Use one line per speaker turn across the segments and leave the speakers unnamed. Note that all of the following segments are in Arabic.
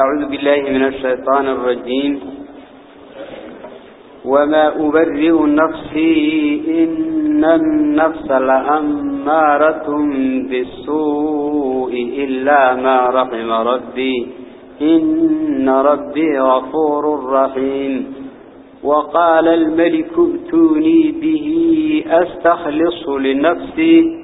أعوذ بالله من الشيطان الرجيم. وما أبرئ نفسي إن النفس لأمارة بالسوء إلا ما رحم ربي. إن ربي غفور رحيم. وقال الملك ائتوني به أستخلص لنفسي.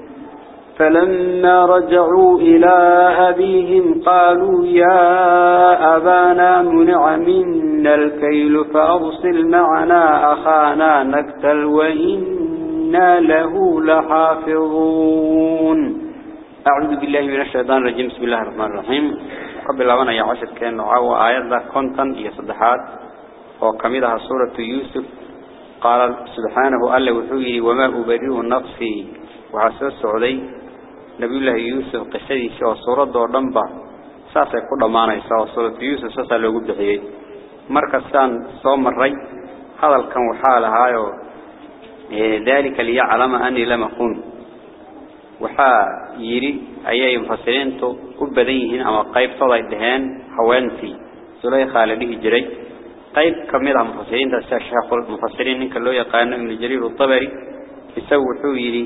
فلما رجعوا إلى أبيهم قالوا يا أبانا منع منا الكيل فأرسل معنا أخانا نكتل وإنا له لحافظون. أعوذ بالله من الشيطان الرجيم. بسم الله الرحمن الرحيم. قبل أن يعشد كان نعوى آيات كونتن يصدحات وكمدها سورة يوسف. قال سبحانه ألا وحوي وما أبرئ نفسي. وعساس علي نبي الله يوسف قصدي سوى سورة دردنبا ساسا كل مانا يسوى سورة يوسف ساسا لو قد حيي مركز سان صوم الري هذا كان وحالها ذلك ليعلم أني لم أكون وحا يري أيها مفسرين تو أبديهن أما قيب صدى دهان حوانتي سلي خالده جري قيب كميدها مفسرين المفسرين إنك اللو يقان ابن جرير الطبري يسوي حويري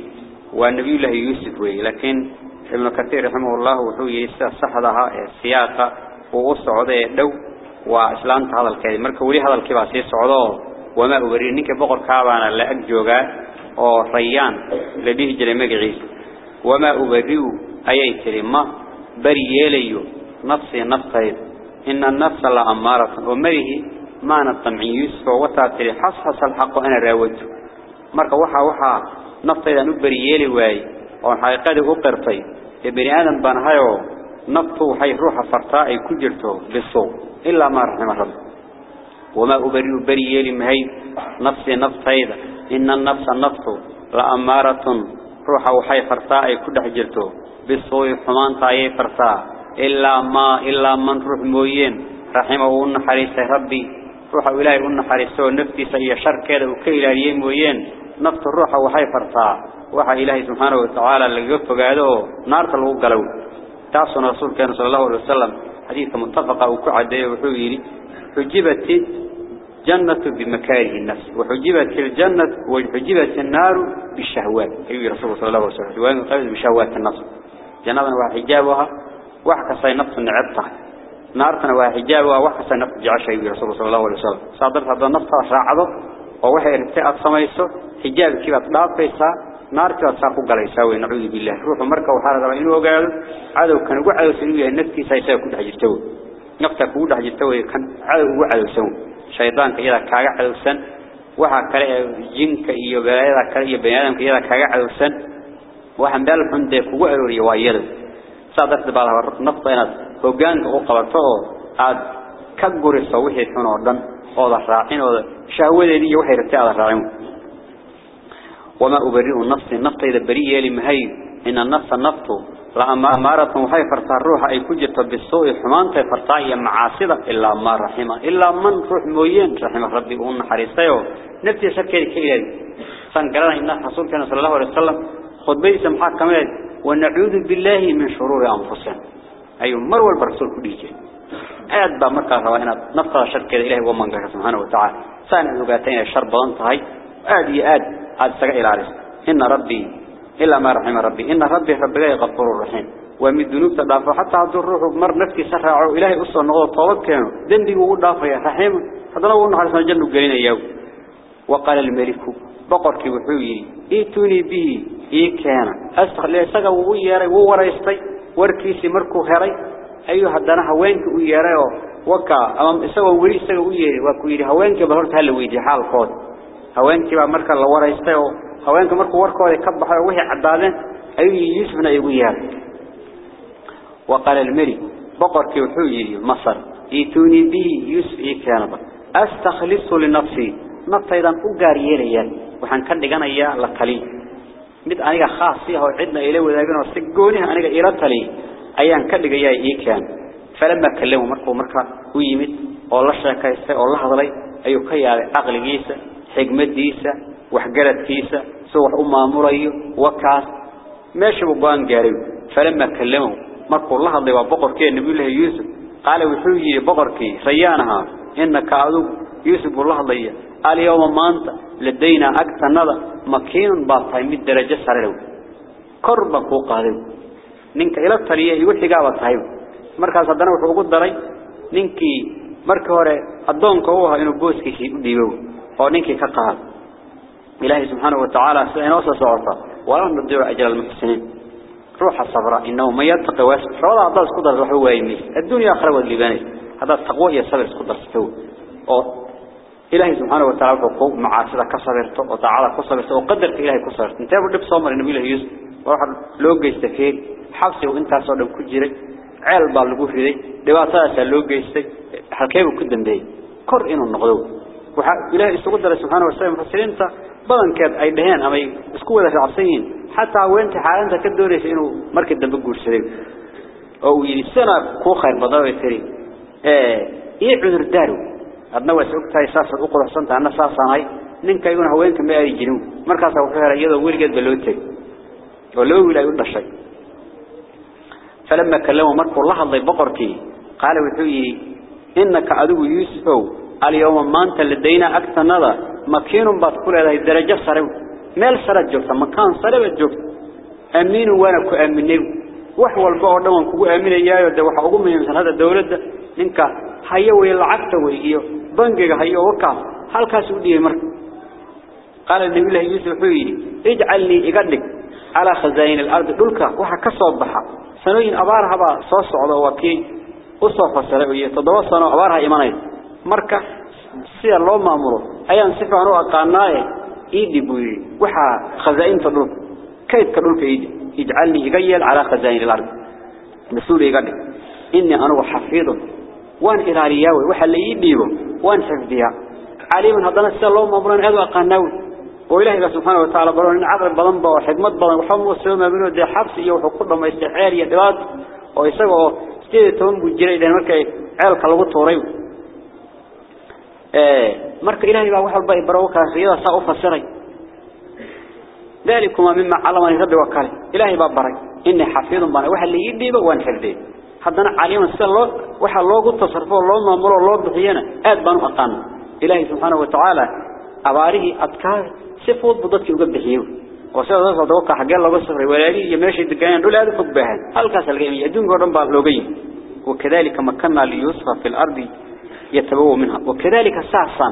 والنبي الله يوسف وي لكن ابن كثير رحمه الله وحويري صحدها السياقة وغصة دو وإسلام هذا الكلام مركا ولي هذا الكلام سيسعوده وما أبري إنك بقر كعبانا لا أجوغا أو ريان لديه جري مقعيس وما أبرئ أي ترمى بري يليو نفسي نفسي إن النفس لأمارة ومره ما نطمعي يوسف وتاتري حصحص الحق أنا راودته مركا وحا وحا بري يلي واي وحقيقة أقرتي بني آدم بانهايو نفطه حي روح فرطائي كجرته بالصوت إلا ما رحم رب وما أبرئ بري يلي مهي نفسي نفسي إن النفس النفط لأمارة روحا وحي فرطاء كده حجرته بالصوي حمان طاية فرطاء. إلا ما إلا من روح موين رحمه ونحريسه ربي. روحا إلهي ونحريسه نفتي سي شر كده وكيلا ليه موين. نفط الروحا وحي فرطاء وحا إلهي سبحانه وتعالى اللي يقف قاعدة نار تلغو قلو تعصنا رسول كان صلى الله عليه وسلم حديث متفقة وكعده وحويري حجبت جنة بمكاره النفس. وحجبت الجنة وحجبت النار بالشهوات. أي رسول صلى الله عليه وسلم قبل بشهوات النفس. جنة وحجابها وحكسي نفس نعبتها. نارتنا وحجابها وحكسي نفس جعش أي رسول صلى الله عليه وسلم. صادرت هذا النفس راعده ووحي ارتاءت سميسه حجاب كيف تلاقيسا نارتي وتساقو قليسا ونعوذ بالله روح مركة وحارة إنه وقال عدو كان وعدو سنوية نفسي سيسا كل حجرتوه نفتك كل حجرتوه كان عدو وعدو iyada kaaga cadowsan waxa kale ee jinka iyo balaayada kale iyo baniaadamka iyada kaaga cadowsan waxa meel xun de kugu arooriyo waa iyada saadad baa nafta inaad hoggaanka u qabato oo أو ذراعين أو شهوة دي وحي رتاع ذراعين وما أبرئ النفس النفط إذا بريء لمهي إن النفس النفط لأمارة وحي فرطا الروح أي كجرت بالسوء حمان فرطايا معاصدة إلا ما رحمه إلا من روح موين رحمه ربي وأن حريصيه نفتي شكري كيلي فانقرنا إن رسول كان صلى الله عليه وسلم خد بيس محاكمات ونعوذ من شرور أنفسنا أي مروا البرسول كليجي آد با مركا روا هنا نفقد شركة إلهي ومن قال سبحانه وتعالى سان لغاتين الشر بدن تهي آد يا آد آد سقع إلى عرس إن ربي إلا ما رحم ربي إن ربي ربي غفور رحيم ومن الذنوب تضاف حتى عبد الروح مر نفسي سرع إلهي أصلا نقول طواب كانوا ذنبي وضاف يا رحيم هذا لو أنه حرسنا جنة قلنا إياه وقال الملك بقر كي وحوي إيتوني به إيه كان إساق وياري ووريستي وركيسي مركو هري أيها هدانا هوينك وياري وكا أمام إساق ولي إساق وياري وكو يري هوينك بهورت هلا ويدي حال قود هوينك با مركا الله وريستي هوينك مركو وركو يكبح وحي عدادين أيها يوسفنا يوياري وقال الملك بقر كي وحوي مصر. إيتوني به يوسف إيه كان أستخلصه لنفسي. naftaydan u gaar yeelayaan waxaan ka dhiganayaa la tali mid aniga khaas ah oo cidna ila wadaagin oo si gooni ah aniga ila tali ayaan ka dhigayaa ii kaan falama kallamo markuu marka u yimid oo la sheekaystay oo la hadlay ayuu ka yaabay aqligiisa xigmadiisa waxgaradkiisa soo wax u maamulayo wakaas meesha uu go'aan gaaray falama kallamo markuu la hadlay waa boqorkii nabiga yuusuf qaal wuxuu yiri boqorkii rayaanaha innaka adu yuusuf la hadlaya اليوم ما أنت لدينا أكثر نظر مكين باطي من درجة سرلو قربك وقادم ننك إلى الطريق يوحي قابة صحيب مركز صدنا وحقوق الدري ننك مركز هوري الدون كوها إنه بوسكي شيء ديبو أو ننك كقهر إلهي سبحانه وتعالى سئنا وصى صعرفة ولا نضيع أجل المحسنين روح الصبراء إنه ما يتقى واسف فوضع عبدالس قدر رحوه يميس الدنيا أخرى واللباني هذا التقوى يصبر قدر ستو إلهي سبحانه وتعالى وقوم معاصرة كسرته وتعالى كسرته وقدرت إلهي كسرته انت بدب صومر النبي الله يوسف وراح لوج يستفيد حبسي وانت صادم كجري عيل بالغو فيدي دباتها لوج يستي حكيبه كدن بي كر إنه النقضو وح إلهي سقدر سبحانه وتعالى مفسرين انت بدن كاد أي دهان أما اسكوا ذا عصيين حتى وانت حالانت كدوريس إنه مركز دم بقول سرير أو يسنا كو خير بضاوي تري إيه إيه عذر دارو adna waa ogtahay saas u quruxsanta anna saasanahay ninka ayuna haweenka ma ay jirin. Markaas wuxuu heray iyadoo weligeed ba loo wiilay u dhashay فلما كلمه مركو الله الله بقرتي قال وحي إنك عدو يوسف اليوم ما أنت لدينا أكثر نظر مكين بطكول هذه الدرجة صاروا مال سرد جوكتا مكان صاروا جوكتا أمين وأنا كو أمينيو. وحوى البعض دوان كو أمين إياه وحقوم من مثل هذا الدولة. هيا ويلعبت ويئيو بنجيga hayo wakaas halkaas u dhiyay marka qala nabi ilaahi yusuf wuxuu ij'alni iga baxa sanooyin abaar haba soo socdo wakii u soo fasalay iyo todoba sano abaar ha imanay marka si loo maamulo ayaan si fiican u aqaanaaye iidi buuyi waxa khazainta dhulka kaydka dhulka iidi ij'alni iga yeel ala khazain al-ard masuul iga dhig inni anu xafiidun وان إلالياوي وحا اللي يديبه وان حفظيها عليم هذا السلام الله مبران أدو أقاناوي وإلهي سبحانه وتعالى برون عقل بضنبا وحكمت بضن وحمو السلام منه دي حبس إياه وحقود ما يستحير يدوات ويساقوا ستيدي تهم بجري لأن مركا عيالك لغو توريو مركا إلهي بقى وحا الباقي بروكا سيدا ساقو فسري ذلكما مما علمني ربي وكالي إلهي بقى بري إني حفيظ بنا وحا اللي يديبه وان حفظيه haddana caliiman sida loo waxa loogu tasarrufo loo maamulo loo bixiyana aad baan u aqaan ilaahay subhanahu wa dadka xagee laga safray walaali iyo meeshii deganayaan dhul aad u fog baahan halkaas laga yimid adduunka oo dhan baa looga yimid وكذلك مكنا ليوسف في الأرض يتبوى منها وكذلك ساسا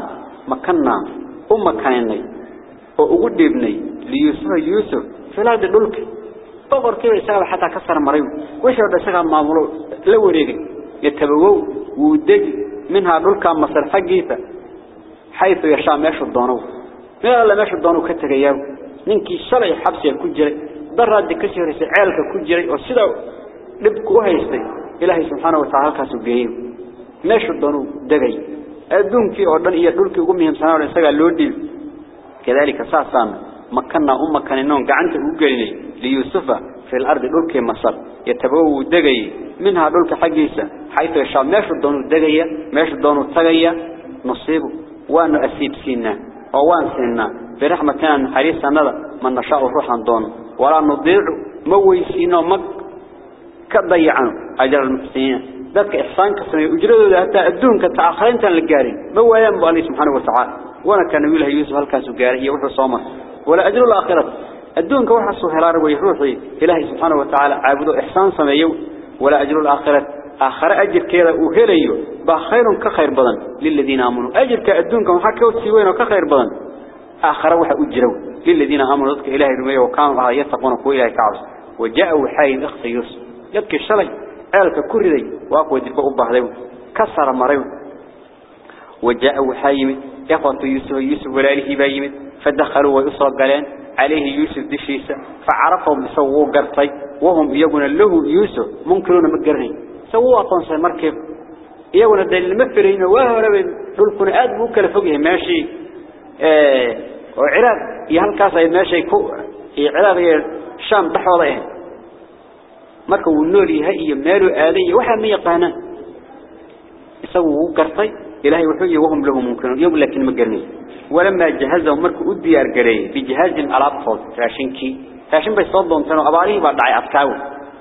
مكنا أم كانني وأقول ابني ليوسف يوسف في الأرض دولك boqor kii isaga xataa ka sar maray wixii oo isaga maamulo la wareegay yatabawow wuu degi minha dhulka masar xaqiisa xaytu yashaa meel la meeshu doono ka tagayaa ninkii shalay xabsiga ku jiray daraad ka shiraysa ceelka ku jiray oo sida dib ku haystay ilaahay subhanahu wa ta'ala kaas u geeyay meeshu doonuu degay adduunkii oo dhan iyo dhulkii ugu muhiimsanaa oo isaga loo dhiib kadalika saasaan makanna umma kaninoon gacanta ugu gelinay liyusufa في الأرض دولك مصر يتبوه دقي منها دولك حقيسة حيث يشاء ماشو دونو دقية ماشو دونو تغية نصيبه وأنه أسيب سينا ووان سينا. برحمة كان حريصا نذا من نشاء روحا دون. ولا نضيع موي سينا ومك كضيعا أجر المحسنين. ذلك إحسان كسنة أجرده حتى أدون كتأخرين تنلقارين مويان بأني سبحانه وتعالى. وأنا كان يقولها يوسف هل كاسو قاري يوحو صومه ولا أجر الآخرة. الدون كوحة سهلار ويروحي. إلهي سبحانه وتعالى عابدوا إحسان سميو. ولا أجر الآخرة. آخر أجر كذا وهليو بخير كخير بدن للذين آمنوا. أجر كأدون كم حكوا تسوين وكخير بدن آخر وح أجروا. للذين آمنوا. ذلك إلهي رميه وكانوا يتقون كو إلهي كعبس. وجاءوا حي أخت يوسف يبكي الشلي عيالك كردي. وأقوى دلك أبه كسر مريو. وجاءوا حي إخوة يوسف يوسف ولا إله بايمت. فدخلوا ويصرق قالين عليه يوسف دشيسة. فعرفهم سووا قرطي. وهم يقولون له يوسف منكرون مقرهين. سووا أطنسا مركب. يقولون الدليل المفرين وهو ربين دولكون أدبوا كالفقه ماشي. آه وعراق يهالكاسا ماشي كو عراق الشام تحوضيه مركب النوري هاي مالو آلي. وحا ميقانا. سووا قرطي إلهي وحوي وهم له منكرون يقول لكن مقرهين ولما جهزهم مركو الديار قري بجهاز الألابطود راشنكي. راشن بي صدون تنو أباريه بعد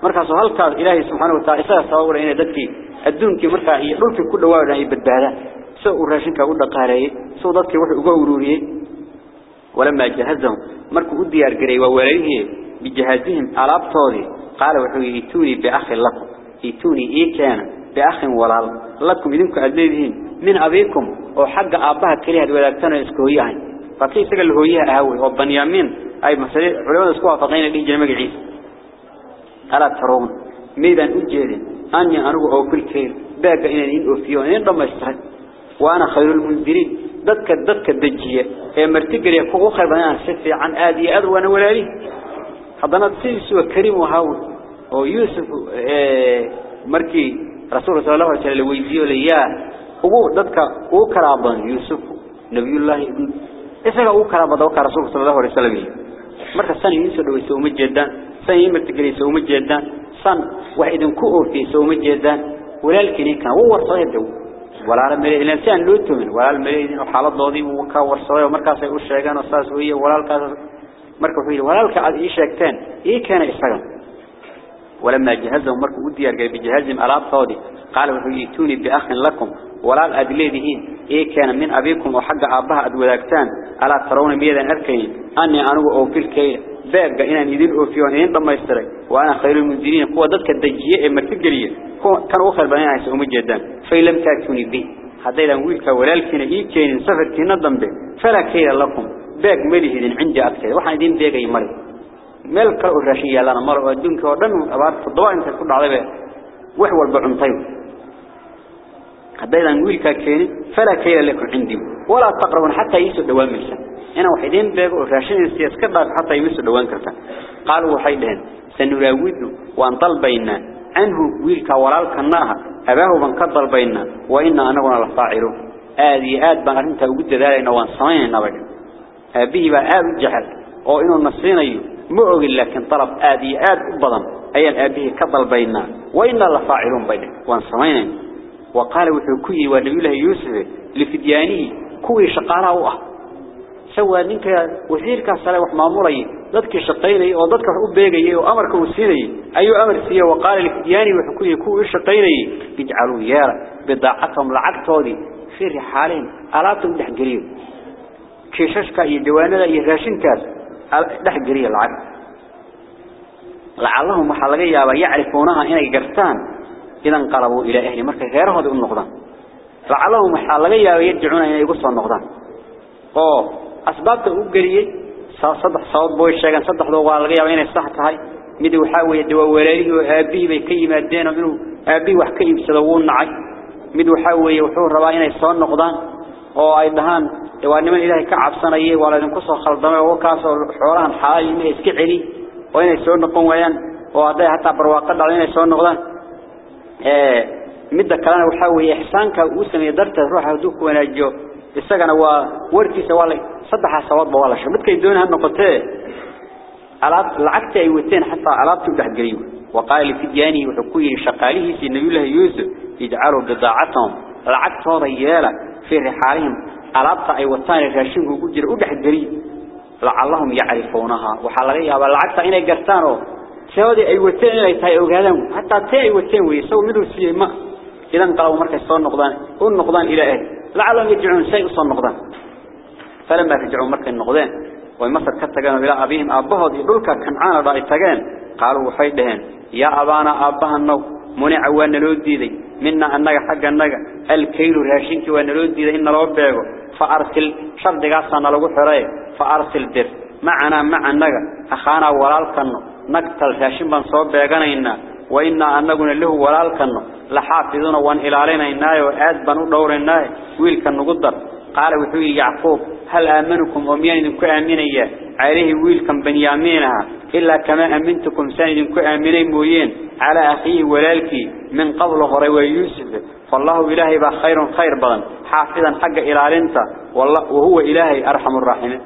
دعي أتكاو مركا سهل كاد إلهي سبحانه وتعالى إساء صور إنا دكي الدونكي مركا يقولك كل واحد يبدبهده سوء راشنك أقول قاريه سوء دكي وحي أقوروريه ولما جهزهم مركو الديار قري ووليه بجهازهم ألابطودي قال وحوي يتوني بأخ لكم يتوني إيه كان بأخ ولال لكم إذنكم أدليدين من أبيكم oo xagga aabaha kaliya wadaagtana isku yahay fakii isaga la hooyaha oo banyamin ay masale culimada isku waafaqeen in jiray magaciisa. ألا ترون ميدان أجيرين أني أنه أو كل كير. باك إنا إن أفيوه إن رمشتهد وأنا خير المنذرين. دكة دكة دجية. إيه مرتقر يكو أخر بنا سفي عن آدي أدوان ولا لي حضنا تسيس وكريم وهاول ويوسف إيه مركي رسول صلى الله عليه وسلم ويزيه لياه هو دكة أوكرا بان يوسف نبي الله إبن. إيه إسهل أوكرا بان دوكا رسول صلى الله عليه وسلم. مركز ثاني يوسف ويسوه مجدان. سيئ مرتقلي سوما صن واحد كؤو في سوما جدا ولكن كان هو ورصايا الدو ولا المريء الانسان لو تمن ولا المريء انه حالة ضاضي وكا ورصايا ومركز يقول الشيقان والصلاة سوية. ولا المركز مركز حويل ولا المركز إيش اكتان إيه كان اسحقا ولما جهزهم مركز ودي أرقى بجهازهم الاب صادي قالوا حويتوني باخن لكم. ولا الأدليدهين إيه كان من أبيكم وحق أبها أدولاكتان ألا ترون ميدا أركين. أني أوفي الكيل بابا إنا ندين أوفيون إن ضم يستري وأنا خير المنزلين. قوة ذاتك الدجية إما تقرية. كانوا أخر بني عيسى أمي جدا فإن لم تأتوني به هذا إذا ويلك ولالكين إيه كين سفر كين نضم به فلا كيل لكم. باق مليه عندي أكثر وحنا دين باقا يمري meel kale oo raashin yaalana mar oo adduunka oo dhan abaar toddoba inta ku هذا نقول كأني فلا كيل لكم عندي. ولا تقرون حتى يسوع دوام السنة أنا وحيدين بقى وعشان السياسة كبر حتى يسوع دوام كرتا. قالوا وحيدين سنراود وانطل بينا عنه ويلك ورال كناها أباه وانقدر بينا وإنا أنا وأنا الطاعر هذه آد بعدين توجد ذلك نوان صين نبج أبيه وآد جهل. أو إنه نصين أيه مؤغ لكن طلب هذه آد بضم أي الأبيه كضل بينا وإنا الطاعرون بينا. وانصين وقال وحكي ونبي الله يوسف لفديانه كوي شقاله وأه. سوى نينك وزيرك الصلاة وحماموري ضدك شقيني وضدك أبيغي وأمرك وسيني أي أمر سيه وقال لفديانه وحكي كوي شقيني يجعلوا يارا بضاعتهم لعقتودي في رحالين ألاتهم دحقريب كيششك يدوانا يراشنكاس دح جريه العقل. لعلهم محلقة يابا يعرفونها إنay قرتان. إذا انقلبوا إلى أهل مركز غيرهم هذا النقضان لعلهم محلقة يابا يرجعون إنay يقصوا النقضان أوه أسباب تقولي صدح صوت بوي الشيغان صدح ذو غالغة يابا إنay صح تهي مدي وحاوي يدوا ولاليه وآبيه بيكي مادين ومنه آبيه وحكي بسدوون نعي مدي وحاوي وحور ربا إنay صوت النقضان oo ay dhahaan waa niman ilaahay ka cabsanayay waa la idinku soo khaldamay oo kaas oo xoolahan xaalay inay iska celi oo inay مدة كلامه وحاوي إحسانك وسمي درته روح هدوك وناجو isagana waa warkiisa waa la saddex sawaad ba wala shir midkay doonayaan noqotee alaab lacagta ay wateen xataa alaabtu dhaxgaliyo waqaal fi diyaani wuxuu ku yiri shaqaalihiisa nabiyullaahi yuusuf ijcalu bidaacatahum lacagtooda yeela fi rixaalihim alaabta ay wataan raashinku ugu jira u dhaxgaliyo lacallahum oo sababtii ay wateen inay tahay ogaadaan. Hatta tay ay wateen way soo miduu siiyay ma idan qaaw markay soo noqdaan. U noqdaan ilaahay لعلهم يرجعون شيء صار نقدان فلما رجعوا مركا النقدان ومصر كتجانوا إلى أبيهم أبهض يقولك كنعان رأي تجان قالوا وحيدهن يا أبانا أبها النو منع وان لودي ذي منا أنك حق النجا الكيل راشينك وان لودي ذي إن ربه فأرسل شرط قصنا لو حراي فأرسل در معنا مع النجا أخانا ورالكنو نقتل راشين بنصوب بيجانا وإنا أنقنا له ورالكنو لحافظون وان إلالينا وآد بنو دور إناي ويلك النقدر قال وحوي يعقوب هل آمنكم أميان كأمينيا عليه ويلك بنيامينها إلا كما أمنتكم سند كأميني موين على أخيه ولالك من قبل غريوي يوسف فالله إلهي بخير خير بغن. حافظا حق إلالينتا وهو إلهي أرحم الراحمين.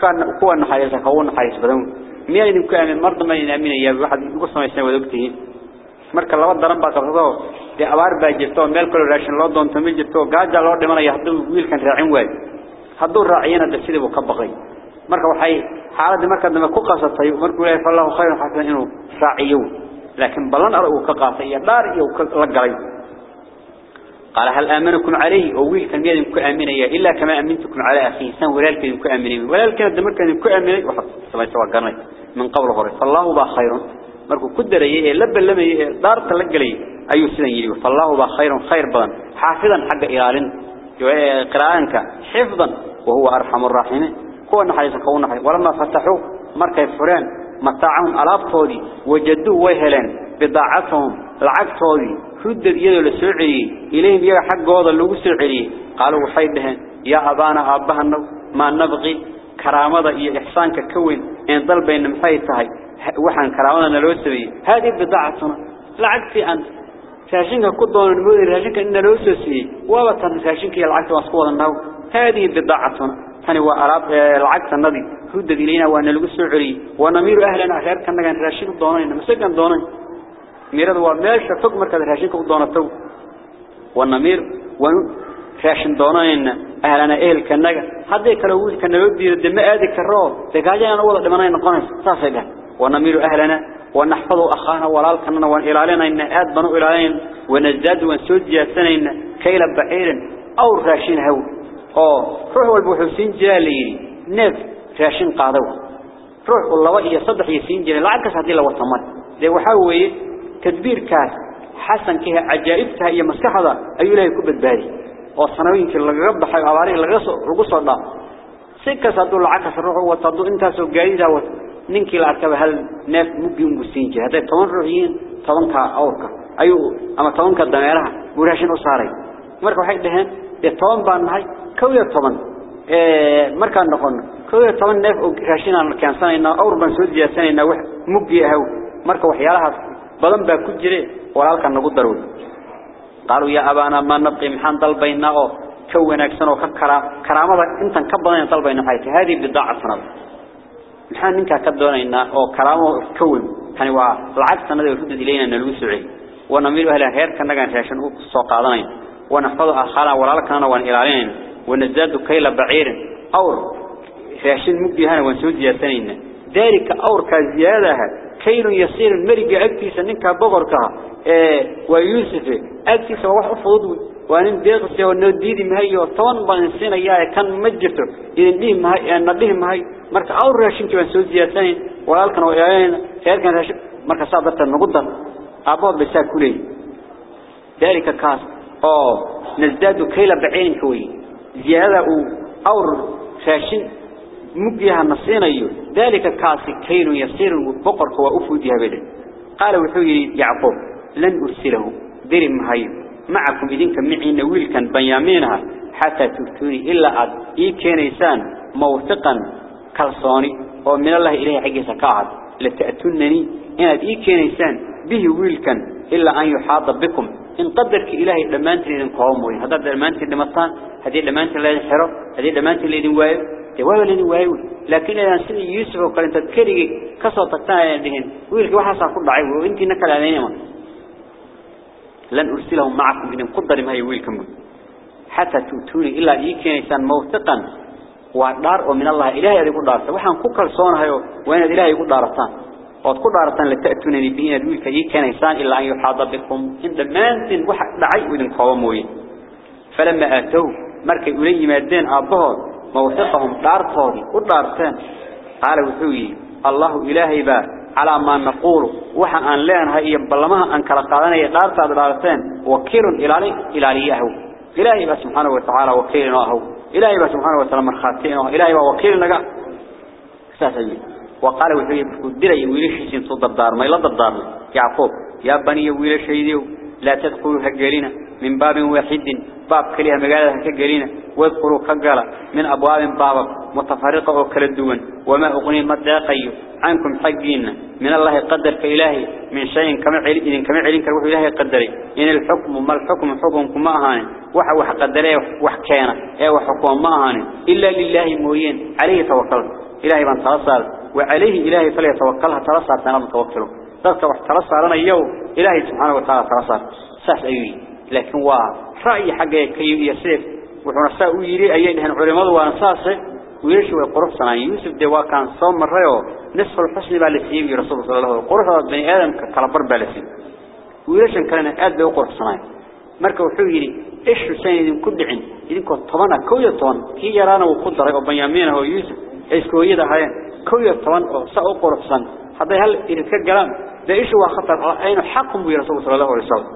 كان هو النحيس هو النحيس بدون. ميان كأمين مرض من أمينيا واحد يقص ما baa qabsado de abaar baa jirto meel kale raashin loo doonto ma jirto gaaja loo dhimanaya hadduu wiilkan raacin waay hadduu raaciyana de sidii buu ka baqay marka waxay xaaladii marka dambe ku qasatay markuu ilaahay fallahu khayran xasan inuu raaciyo laakiin balan ar uu ka qaatay iyo dhaar iyo la galay قال هل آمنكم عليه؟ أو ويل كان بيدهم كأمين إياه إلا كما أمنتكم على أخيه. إنسان ولا كان كأمينه ولا كان الدمر كان كأمينه وحط سبعة سبعة قرنين من قبل هوري فالله با خير. مركو كدر إياه لب لما إيه، دار تلقي لي. أي سنة يلي فالله با خير خير بان حافظا حق إلال إيه، قرآنك حفظا. وهو أرحم الراحمين. هو النحل يسكون النحل ولما فتحوا مركي فران متاعهم ألاف طولي وجدوا ويهلين. بضاعتهم. العقد طولي حدد يدو لسعري إليهم يا حق قوضا لو سعري قالوا وحيدهن يا أبانا أبهن ما نبغي كرامضة إيا إحسان ككوين إن ضلبين محايتهاي وحن كرامضة نلوسوي هذه بضاعتنا لعكتي أنت ساشنك قدوان المؤذر ساشنك إن نلوسوي وابطن ساشنك يا العكت النو هذه بضاعتنا ثاني وأراب العكس النظيم حدد إلينا وأن لو سعري ونمير أهلنا خير كان نغان راشيد الضوانين مسكن الضوانين ميرد هو ماشى فوق مركز الراشين فوق دونته والنمير وراشين دونين أهلنا أهل كنجر هذا كروز كنودي الدماء هذا كراب تكاجنا أول دمنا ينقون صافجة والنمير أهلنا ونحفظ أخانا ورالكنا وإلى علينا إن أهد بنو إلى علينا ونزاد ونسود جاسنا إن كيل بعيرا أو راشين هو. أو روح والبحوثين جالي نف راشين قادوه روح والله وإيا صدح يسين جالي. لعكس هذه لو تمر. لو حاوي تدبير كاس حسن كها عجائبتها هي مسكحة أي لا يكون بالي والصنوين كي لغبح أواري لغص الله سكس هدو العكس روح وتدو انتاسو قايدة وتدو ninkii la arkaba hal neef muggi uu siin jiray haday 10 ruuxiin 10 ka awrka ayuu ama 10 ka dameeraha buraashin u saaray marka waxay dhaheen ee 10 baan nahay 11 ee markaan noqon 11 neef oo raashin aan keensanayna awr baan soo diyaarsanayna wax muggi ah marka badan baa ku jire walaalka nagu darway qaalu ya abana ma nabqi maxan dalbayna oo ka wanaagsan oo ka karaamada intan ka badan dalbayna waxay tahay hadi bidaacatuna maxaan ninka ka doonaynaa oo kalaamo ka weyn tani waa lacag sanada oo hudud ilayna lagu soo celi wana mid ahla heerka nagan raashin u soo qaadanayn wana xafado akhala walaalkana waan ilaalinayn wana zaadu kayla baciir awr raashin mugdihana waan soo diyaarsanayna dalika awrka ziyadaha kayl yasir mariga agtiisa ninka boqorka ee waa yusuf agtiisa wax u fudud وأن بيقص ونو ديدي مهي وطوان بانسين إياه كان مجرته إذن ديه مهي نديه مهي. مركا أول راشين كمان سوزي يتاني وقال كانوا إياهين خير كان راشين مركا صادرت النقضة أبوه بسا كلي ذلك كاس. أوه نزداد كيلا بعين كوي زيادة أو راشين. مجيها نصين أيو ذلك كاس كيل يصير بقر كوا أفوديها بده قال وحوي يعقوب لن أرسله. دير مهي معكم إذنك معين ويل كان بيامينها حتى تبتوني إلا أد. إي كينيسان. موثقا. كالصاني ومن الله إليه حقي سكاعد لتأتونني. إن أد إي كينيسان. به ويل كان إلا أن يحاط بكم. إن قدرك إلهي لمانتي لدين قوموين هذا لمانتي لمطان هذه لمانتي لدين حرو هذه لمانتي لدين وايو جواب لدين وايو لكن إذا سيدي يوسف وقال أنت تكري كسو تقتانا يدهن ويلك وحاسا كل عيو وانت نكال علينا لن أرسلهم معكم إن قدر ما يويلكم. حتى تؤتوني إلا إيكين إنسان موثقا. ودار ومن الله إلهي يقول دارته وحن كوكل صونها وين إلهي يقول دارتان وقد كل دارتان لتأتونني بين دويك إيكين إنسان إلا أن يحاض بكم. إن دمانتين وحق دعي وإذن قواموين فلما آتوه مركي إلي مادين أبهر موثقهم دارتهم ودارتان قال وحوي الله إلهي با على ما نقول. وحن أن لين هاي بلمها أن كلا قادنا يدارتا دارتان وكيل إلهي إلهيه إلهي با سبحانه وتعالى وكيل أهو. إلهي با سبحانه وتعالى مرخاتين إلهي با وكيل نقع ساسي وقال وحوي بدري ويلش سين صدر دار ما يلد الدار؟ يعقوب يا بني ويلش يديو لا تدخلوا هجلنا من باب واحد باب كليها مقالة كجلنا واذكروا كجلا من أبواب باب متفرقة وكل الدون وما أغني مداقي عنكم حقين من الله قدر كإلهي من شيء كما علين كما علين كروح إلهي قدري إن الحكم ما الحكم؟ حكمكم ما هاني وح وح قدره وح كان إيه وحكم ما هاني إلا لله موين عليه توكل إلهي من ترسل وعليه إلهي فليتوكلها ترسل تنام توكله. ذلك ترسل لنا يو إلهي سبحانه وتعالى ترسل ساس أيوي. لكن وا رأي حقه كي يسير. وحنا ساء يري أيين هن علماء وأنصاصه ويشوا القرف صنع يوسف دوا كان صوم مرة نصف الحسن بالسيم رسول صلى الله عليه وسلم. قرف بني آدم كالبر بالسيم ويشن كان آد له قرف صنع مركب حويري إيش سين كدعين إذن كنت طبعا كوية طبعا. كي يرانا وقدر وبنيامين هو يوسف. إيش كوية ده هاي؟ كوية طبعا قرف صنع هذا هل إذا كجلام ده إيش هو خطر أين حق بي رسول الله صلى الله عليه وسلم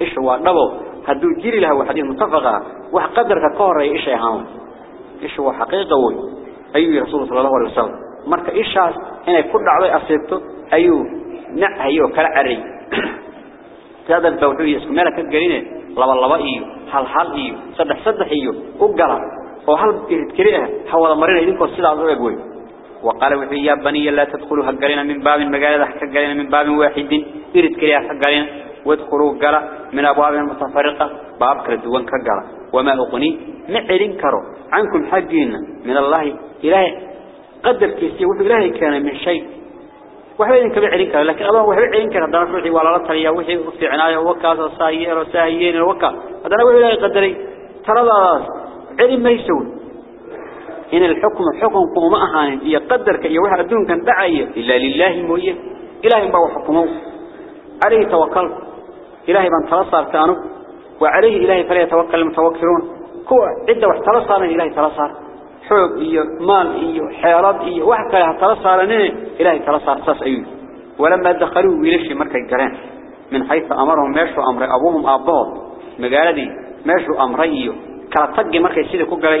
إيش هو نبو هدو جيري له حديث متفقة وح قدرك كورة إيش يهان إيش هو حقيقة وي أيوه رسول صلى الله عليه وسلم مرك إيشاس إن كل عضي أصيبته أيوه نع أيوه كلا عري هذا البوحي يسكن مالك الجرينة لبا لبا إيوه حل حل إيوه صدح صدح إيوه وقرا وهل كريئة حول مرينا يدينكو السيدة عضوية قوي وقال وحي يا بني لا تدخلوا هقرين من باب المقالة حقرين من باب واحد إرد كريئة حقرين وادخلوا قرا من أبواب متفرقة باب كردوان كقرا وما أغني معلن كرو عنكم حقين من الله إلهي قدر كيسي وحي إلهي كان من شيء. وحي إنك بعلن كرو لكن الله وحي علن كرو هذا نفسي ولا لطريا وحي في عناية وكا صاير وساهيين وكا هذا نقول إلهي قدري. ترى الله علم ما يسوي إن الحكم حكم قوم أهان يقدر كي وحي أدون كان دعية إلا لله موية. إلهي ما حكمه. عليه توكل. إلهي من تلصر كانوا. وعليه إلهي فليتوكل المتوكلون. كو عدة واحتلصر إلهي تلصر حب إيو مال إيو حيرات إيو واحد كلها تلصر إلهي تلصر ساس أيوه. ولما دخلوا ويلشي مركا الجران من حيث أمرهم ماشوا أمر أبوهم أبوهم مقالة دي ماشوا أمر إيو كلا تقي مركا يسيدي كو قال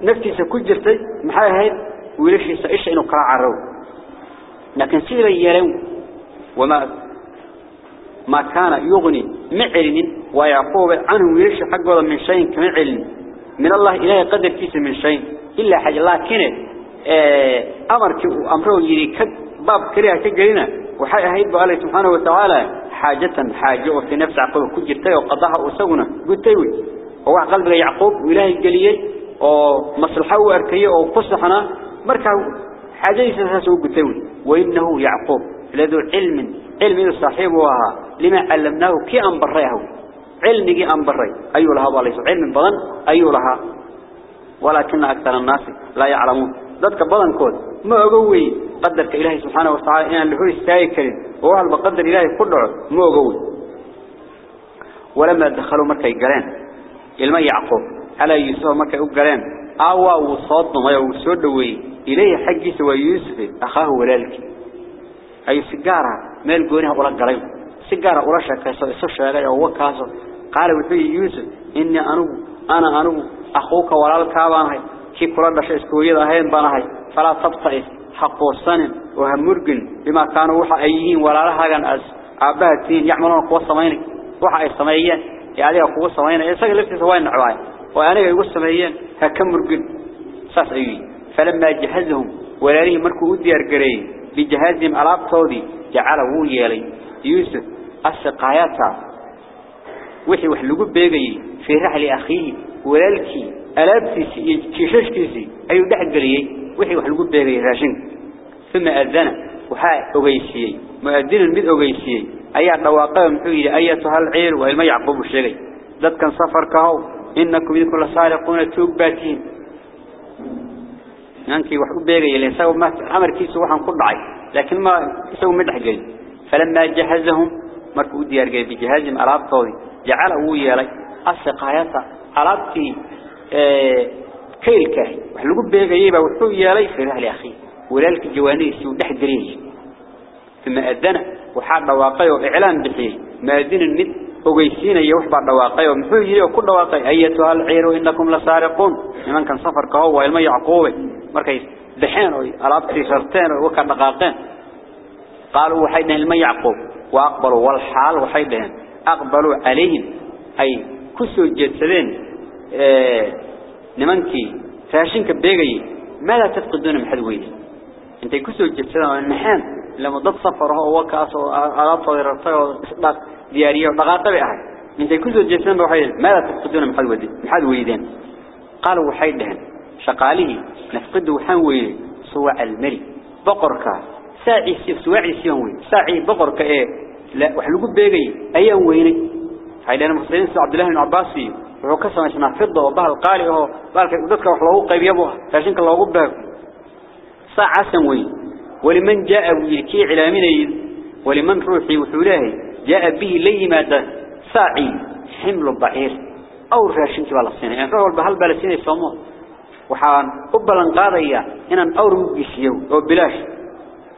في نفس يعقوب نفسي سكجرتي محايا ويليش إيش إنه كلا عرو. لكن سيرا يرون وما ما كان يغني معلن ويعقوب عنه ويش حقه من شيء كمعلن. من الله إلهي قدر كيس من شيء. إلا حاجة لكن آه أمر أمره يري باب كريه كجرينا وحي هيد بالله سبحانه وتعالى حاجة حاجة في نفس عقوب كجرتي وقضاها وسونا قلتوي هو قلب يعقوب وإلهي قليه ومصلحه وأركيه وقصحنا مركه حاجة يساسه قلتوي وإنه يعقوب لذو علم علم صاحبها لما علمناه كي أنبريه علمي أنبري أي لها بالله علم بدن أي لها ولكن أكثر الناس لا يعلمون ذلك بدن كود ما أقوي قدرك إلهي سبحانه وتعالى إن اللي هو يستايكل وهل بقدر إلهي كله ما أقوي ولما دخلوا مكة يقران إلما يعقوب على يوسف مكة يقرأن. أوا وصادنا ما يوسدوي. إليه حقي سوى يوسف أخاه ولالك. أي سجارة مال جونها ولا قريب. سجارة أرشا كيسو إسوش شاقي أو وكاسو قال وحي يوسف إني أنو أنا أنو أخوك ولا الكابان هاي كي كلا دشا إسكوية هاين بانهاي. فلا تبطئس حقو السنن وهمرقن. بما كانوا وحا أيهين ولا لها كان أس عباهتين يعملون قوة سمينك. وحا أي سميين يعني قوة سمينك يساق لفتي سوين نعواي. وأنا يقول سميين هكمرقن ساس أيهين فلما جهزهم ولاريه مركو أديار قريه بجهازهم ألاب صودي جعله يلي يوسف السقايات وحي وحلقوا بيقي في رحل أخيه ولالكي ألابتي كيششكيسي أيو دحق قريه وحي وحلقوا بيقي راشن. ثم أذن وحا أغيسيي. مؤذن المد أغيسيي. أي الرواقع محوية أيتها العير وإلما يعقوب الشيء ذات كان سفر كهو. إنكم يكون لصارقون توباتين ننكي وحب بيغي اللي يساو عمر كيسو نقول قبعه لكن ما يساو مدح جاي فلما جهزهم مركو ديار جاي بجهازهم على عبطوذي جعل أوي يالي أسق حياتا على عبطي آه، كيلكه وحلو قب بيغي يبا وحب يالي فرح لأخي ولالك جواني يسو دحدريه ثم أذنه. وحاب واقعه وإعلان بحيه ما أذن النت. Ogeysiinaya wax baa dhawaaqay oo muxuu yiri oo ku dhawaaqay ayatu al ciiru innakum la saariqun nimankan safarka oo ilma yaqoobe markay dhaxeen oo alaabtii sarteen oo ka dhaqaaqeen qaalu waxay dhahan ilma yaqoob wa aqbalu wal hal waxay dhahan aqbalu alayhim ay ku soo jeedsadeen ee nimankii raashinka beegay mala tafqiduna maxad weyne jeedsadeen naxaan lama dad safar oo wakaas oo alaabtooda rabtay oo isdhaaq دياريه ودقاقه بأهل من تكوزو الجسم بوحيد ماذا تفقدون ودي محد ويدين قالوا وحيد لهم شقاله نفقد وحان ويدين سواء الملي بقرك ساعي سيف سواعي سيون ساعي بقرك إيه لا وحلقوا بيقي ايان ويني هاي لنا مخصرين سيد عبد الله بن عباسي وحو كسما اسمها فضة وبها القالي بالك وددك وحلقوا قيب يبوها فاشنك الله قبها ساعة سنوي ولمن جاء ويكي علامين ولمن روحي وحولاهي جاء به لي ماذا ساعي حمل بعير أو راشنك ولا السنة يعني فهو البهال بلسين يسموه وحان قبلا قاضية إن أور مقيسيه أو بلاش.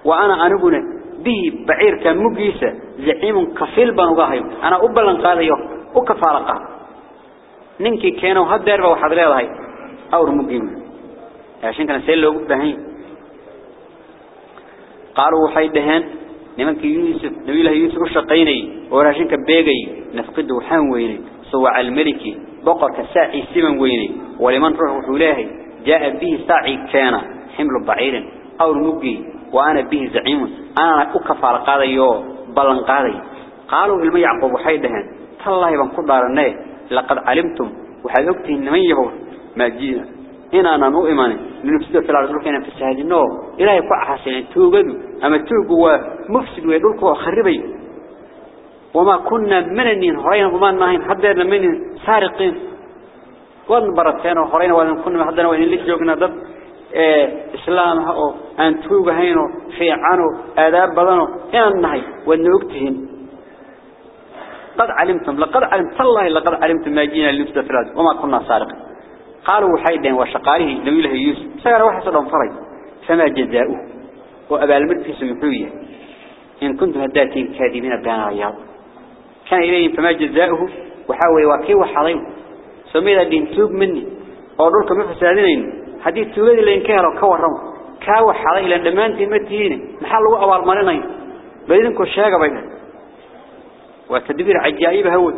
وأنا أنقنا به بعير كان مقيسة زعيم كفيل بنقاهي أنا قبلا قاضية وكفارقة. ننكي كانوا هدير وحضري هاي أور مقيم عشان كان سيلو بهين. قالوا وحي دهان. نمنك يوسف نبي الله يوسف الشقيني وراشنك بيغي نفقده حان ويني. سوى الملك بقر كساعي سمن ويني. ولمن روح وحولاهي جاء به ساعي كان حمل بعيرا أو المجي وأنا به زعيم. أنا أكفر قاضي بلن قاضي. قالوا في الميعب وحي دهان. تالله يبن قدرناه لقد علمتم. وحذوقتهن من ما جينا. إن أنا نو إيمان لنفسد في العرض لكن في السهل. النوع إلا يقع حسين توجد أما توجد هو مفسد ويدلك وخربي. وما كنا من النين هرين وما نحن حدنا من سارقين. وان برتين وهرين وان كنا حدنا وان ليش جوجنا ضد إيه، إسلام أو أن توجد هينو. في عنو. آداب بدنو. إيه النهي والنوكتهم قد علمتم. لقد علمت. الله لقد علمتم. ما جينا لنفسد في العرض وما كنا سارقين. قالوا وحيدين وشقاره نبي له يوسف. واحد صدام فري. فما جزاؤه؟ وأبا في سمحوية. إن كنتم هداتين كاذبين بيان رياض كان إليهم فما جزاؤه؟ وحاول يواكيه وحضيم سميدا دين توب مني. أولوك مفسادين حديث توبادي اللي انكهروا كورهم كاو حضي إلى دمانتي متهين محلوا أول مرنين بيدنكو الشاقة بينا وتدبير عجائب هو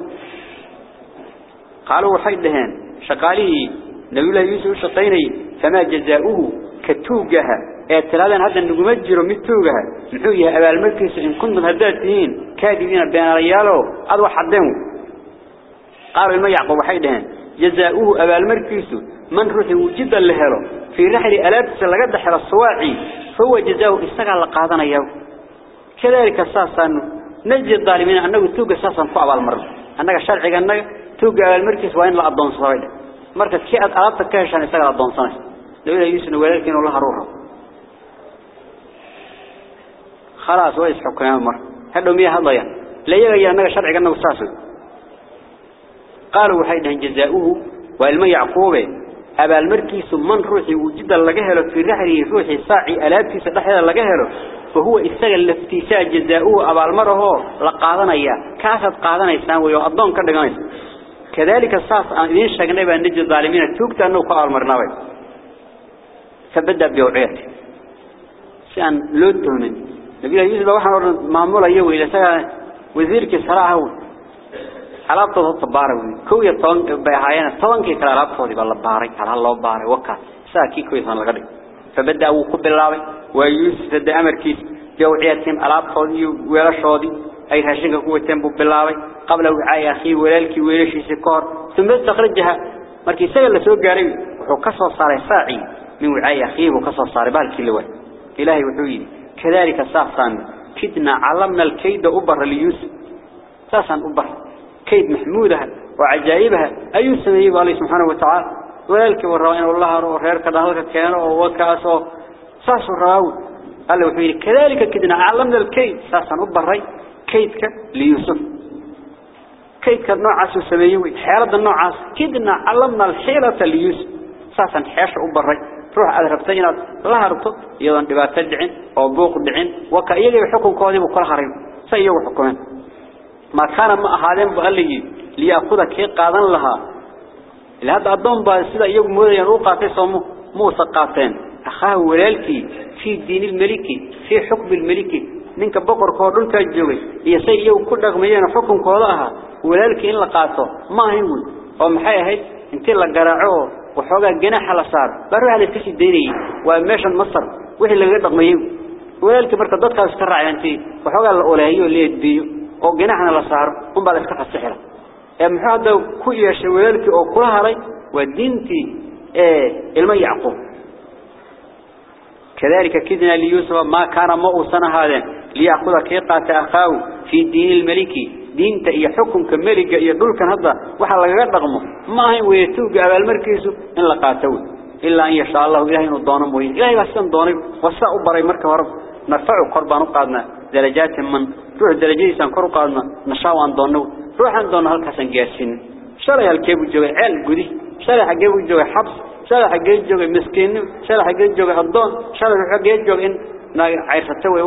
قالوا وحيدهان شقاله نبي الله يوسف شقيني فما جزاؤه كتوجها اعتراضا هذا النجوم جرو متوجها نحويها أبا المركز إن كنتم هداتين كاذبين بين رياله. أضوى حدهم. قالوا ما يعقوب حيدهن جزاؤه أبا المركز من روحي وجد لهله في رحل ألابس لقد حر الصواعي. فهو جزاؤه استقال لقاضنا يوم كذلك أساسا نجد الظالمين أنه توجة أساسا فعب المرض أنك الشرع أنك توجة أبا المركز وإن لا أضون صغيرة marka kii aad alaabta ka heshaan isaga adoonsanay dawladda Yuusuf walaalkiin oo la haruuro خلاص way isxukumeen mar hadhow miya hadlaya la yeeyaa naga sharciga nagu saaso qaalu waxay dhahan jazaa'uhu wa ilma yaqoobe abaal markiisu man ruuxi wujida laga helo fi rahri ruuxi saaci alaabtiisa dhaxda laga helo فهو استغل الافتساء جزاؤه أبا المره لقادنا إياه كاسد قادنا إسلام ويؤضون كردقان كذلك الصاص إذن شاقنا بأن نجي الظالمين توقت أنه قال مرناوي فبدأ بيوعيته سأن لوده من نبي الله يوسف وحنا معمولة يوي إلى سنة وزيرك صراحة horta baara wey kow iyo toban bay ahaayeen tobankii kale alaabtoodii baa la baaray kala loo baaray waka saa kii kow iyo toban laga dhig fabada wuu ku bilaabay waa yuusuf hada amarkiis jawciyatin alaabtoodii iyo weelashoodii قبل وعي أخي ولالك ويلش سكار ثم استخرجها مركي سجل سو جاري وقصة صار ساعي من وعي أخي وقصة صار بالك الأول إلهي وحويل كذلك ساسان كدنا علمنا الكيد أبر ليوسف ساسان أبر كيد محمودها وعجائبها أي سنة يبالي سبحانه وتعالى ولالك والرائن والله رو غير كذا هذا أو وكاس أو ساس قال وحويل كذلك كدنا علمنا الكيد ساسان أبر كيدك ليوسف كيدك النوع عسو سميه؟ حيرة النوع عاس كدنا علمنا الحيلة ليوسف ساسا حيش أبري روح على ربتين الله ربطه يضن دبات تدعين أو بوق دعين وكا يجب حكم كاذب وكل حريم سيئو حكمان ما كان ما أحادين بقليه ليأخذ كي قادن لها. إلا هذا الضم بسيطة يوم مودين وقاتي صمو موسى قاتين أخاه ولالكي في دين الملكي. في حكم الملكي. منك بقر كورن كالجوي يسي يوم كل رغميين حكم كولاها ولالكي إن لقاته ما هيقول ومحايا هيد انتي لقراعوه وحوغا جناح على صار بروح على كسي ديني وماشا مصر وحي اللي رغميين ولالكي مركضتك اسكرع انتي وحوغا الأولهيو اللي يدبيو oo ganaxna la saaro un baa la iska fasixira ee muxuu hada ku yeeshay weelkii oo kula haray? Waa diintii ee ilma yacquub. كذلك كدنا ليوسف ما كان مؤسنا هذا ليأخذ كيقات أخاه في دين الملك. دين تأي حكم كملك يدل كان هذا وحال لغا رقمه ما هي ويتوق على المركز إن لقاتوه إلا أن يشاء الله إلهي نضانه مهين. إلهي بسن ضانه وساء بري مركب ورب. نرفعه قربان قادنا. درجات من روح درجيسا كور قادنا. نشاو عن دونه روح عن شرع الكيب جوي عيل غدي شرع حقيب جوي حبس شرع حقيب جوي مسكين شرع حقيب جوي الضون شرع حقيب جوي إن عيرته وي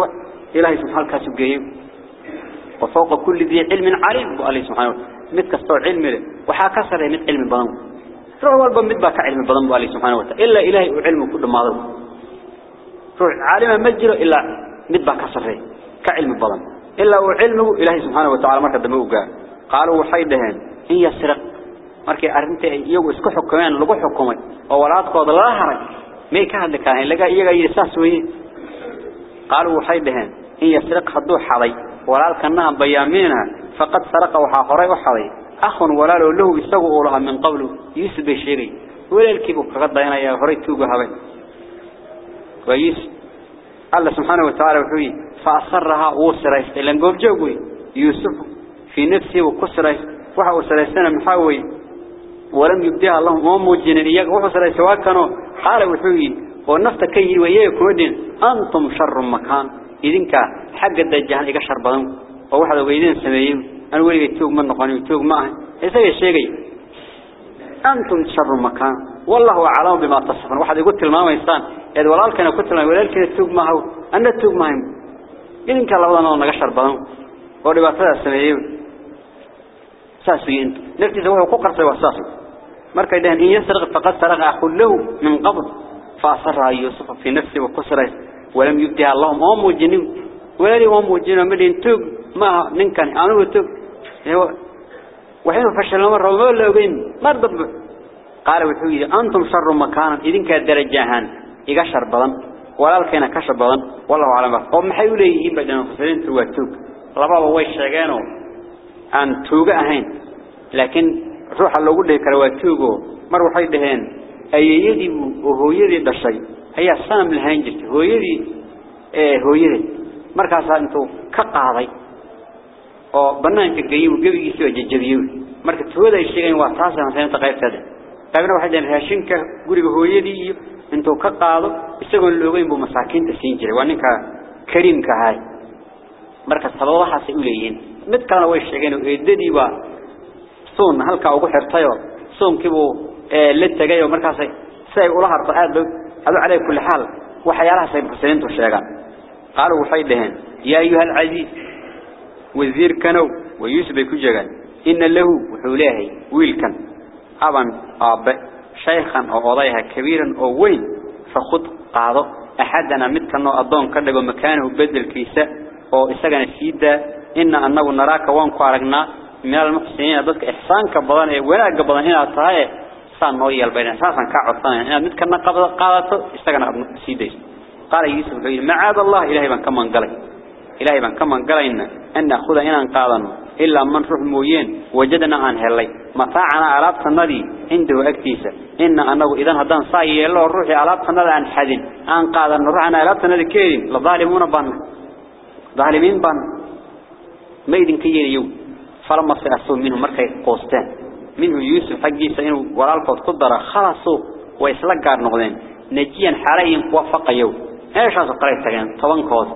إلهي سبحانه كاسو جيب وفوق كل ذي علم عليم. بالله سبحانه مد كستو علم له. وحا كسر مد علم بدن روح والبا مد با كعلم بدن بالله سبحانه وتعالى. إلا إلهي وعلمه كل ما ضل روح عالما مجره إلا مد با كسر كعلم بدن إلا وعلمه إلهي سبحانه وتعالى مركز qaaluu waxay dhaheen in yasriq. Markii arrinta ay iyagu isku xukumeen lagu xukumay oo walaadkooda lala haray may ka hadli laga iyaga yiri saas weeye. Qaaluu waxay dhaheen in yasriq hadduu xaday walaalkanaha bayaamiina faqad saraqa waxaa horay u xaday akhun walaaloo lahu isagu uu lahaa min qablu yuusuf bay walaalkii buu kaga dayanayaa horay tuugu habay. Waa yuusuf alla subxaanahu watacaala wuxuu yidhi fa asarahaa wuu siraystay ilan goobjoog wey في نفسه وكسريس وحا وسريسنا محاوي. ولم يبديها الله. ما موجين إياك. وحا سريس واكنوا قال وحوي والنفط كي ودين أنتم شر مكان. إذنك حق الدجان إيقا شر بدن وواحد ويدين سميين أنا يتوق من نقاني يتوق معه. إذا الشيء أنتم شر مكان. والله أعلم بما تصفون واحد يقول تلمام إنسان إذا ولالك أنا كنت لما ولالك يتوق معه. أنا يتوق معهم. إذنك الله نقشر بدن ولبعثها السميين ساسي أنت. نفتي سواه ققر سواه ساسي مركا إذا إن يسرق فقد سرق أخو له من قبل. فأصرها يوسف في نفسه وقصره ولم يبدها اللهم أمو جنين ولي أمو جنين مدين توق ما ننكن أنا توق وحين فشل مرة وما لقين ما ضب قال وحوي أنتم شر مكانا. إذن كدرجهان إيجا شر بدن ولا الكينا كشر بدن والله أعلم. هم حيولي يبدأ خسرين توا توق aan tuugo ahayn. Laakiin ruuxa loogu dhihi kara waa tuugo. Mar waxay dhaheen ayeeyadii oo hooyadii dhashay ayaa sanam lahaan jirtay. Hooyadii ee hooyadeed markaasaa intuu ka qaaday oo banaanka geeyey gebigiisii oo jajabiyey. Marka tuugada ay sheegeen waa taas aan sameeyay qaybna waxay dhaheen raashinka guriga hooyadii iyo intuu ka qaado isagoon loogeyn buu masaakiinta siin jiray. Waa ninka kariimka ahaa. Marka sababahaas ay u leeyihiin. Mid kalena way sheegeen oo eedadii waa soon halka ugu xirtayo soonkiibu ee la tagay markaas say ula harto aad adu calay kulli xaal waxyaalahaas ay muxsiniintu sheegaan قالوا وحيدهن يا أيها العزيز وزير كانوا ويوسف يكجغان إن له وحولاه ويلكن أبا أب شيخا أو أضيها كبيرا أو وين فخذ قاضو أحدنا متكنا أضون كدغ مكانه بدل كيسة أو إسجن السيدة إن أنه نراك وانكو عرقنا من المحسنين. ضدك إحسان كبضان ولا قبضان هنا طاية صان نويا البين أساسا كعطان. إن متكنا قبض قاضته إسجن السيدة قال يوسف معاذ الله إلهي من كمان قلي. إلهي من كمان قلينا أن نأخذ إنا قاضنا إلا من روح مويين. وجدنا عن هلي. مطاعنا على النادي عنده أكتيسة. إن أنه إذا هدان صاي الله الروح على النادي عن حدين. أن قاضنا روحنا على النادي كيرين. لظالمون بان ظالمين بان ما يدين كيين يوم فلما سأسوا منه مركي قوستان منه يوسف حقيسة إنه ورالكوت قدر خلصوا ويسلقار نغذين نجيا حاليا وفق يوم إيش هذا قريب تجان طبعا كوز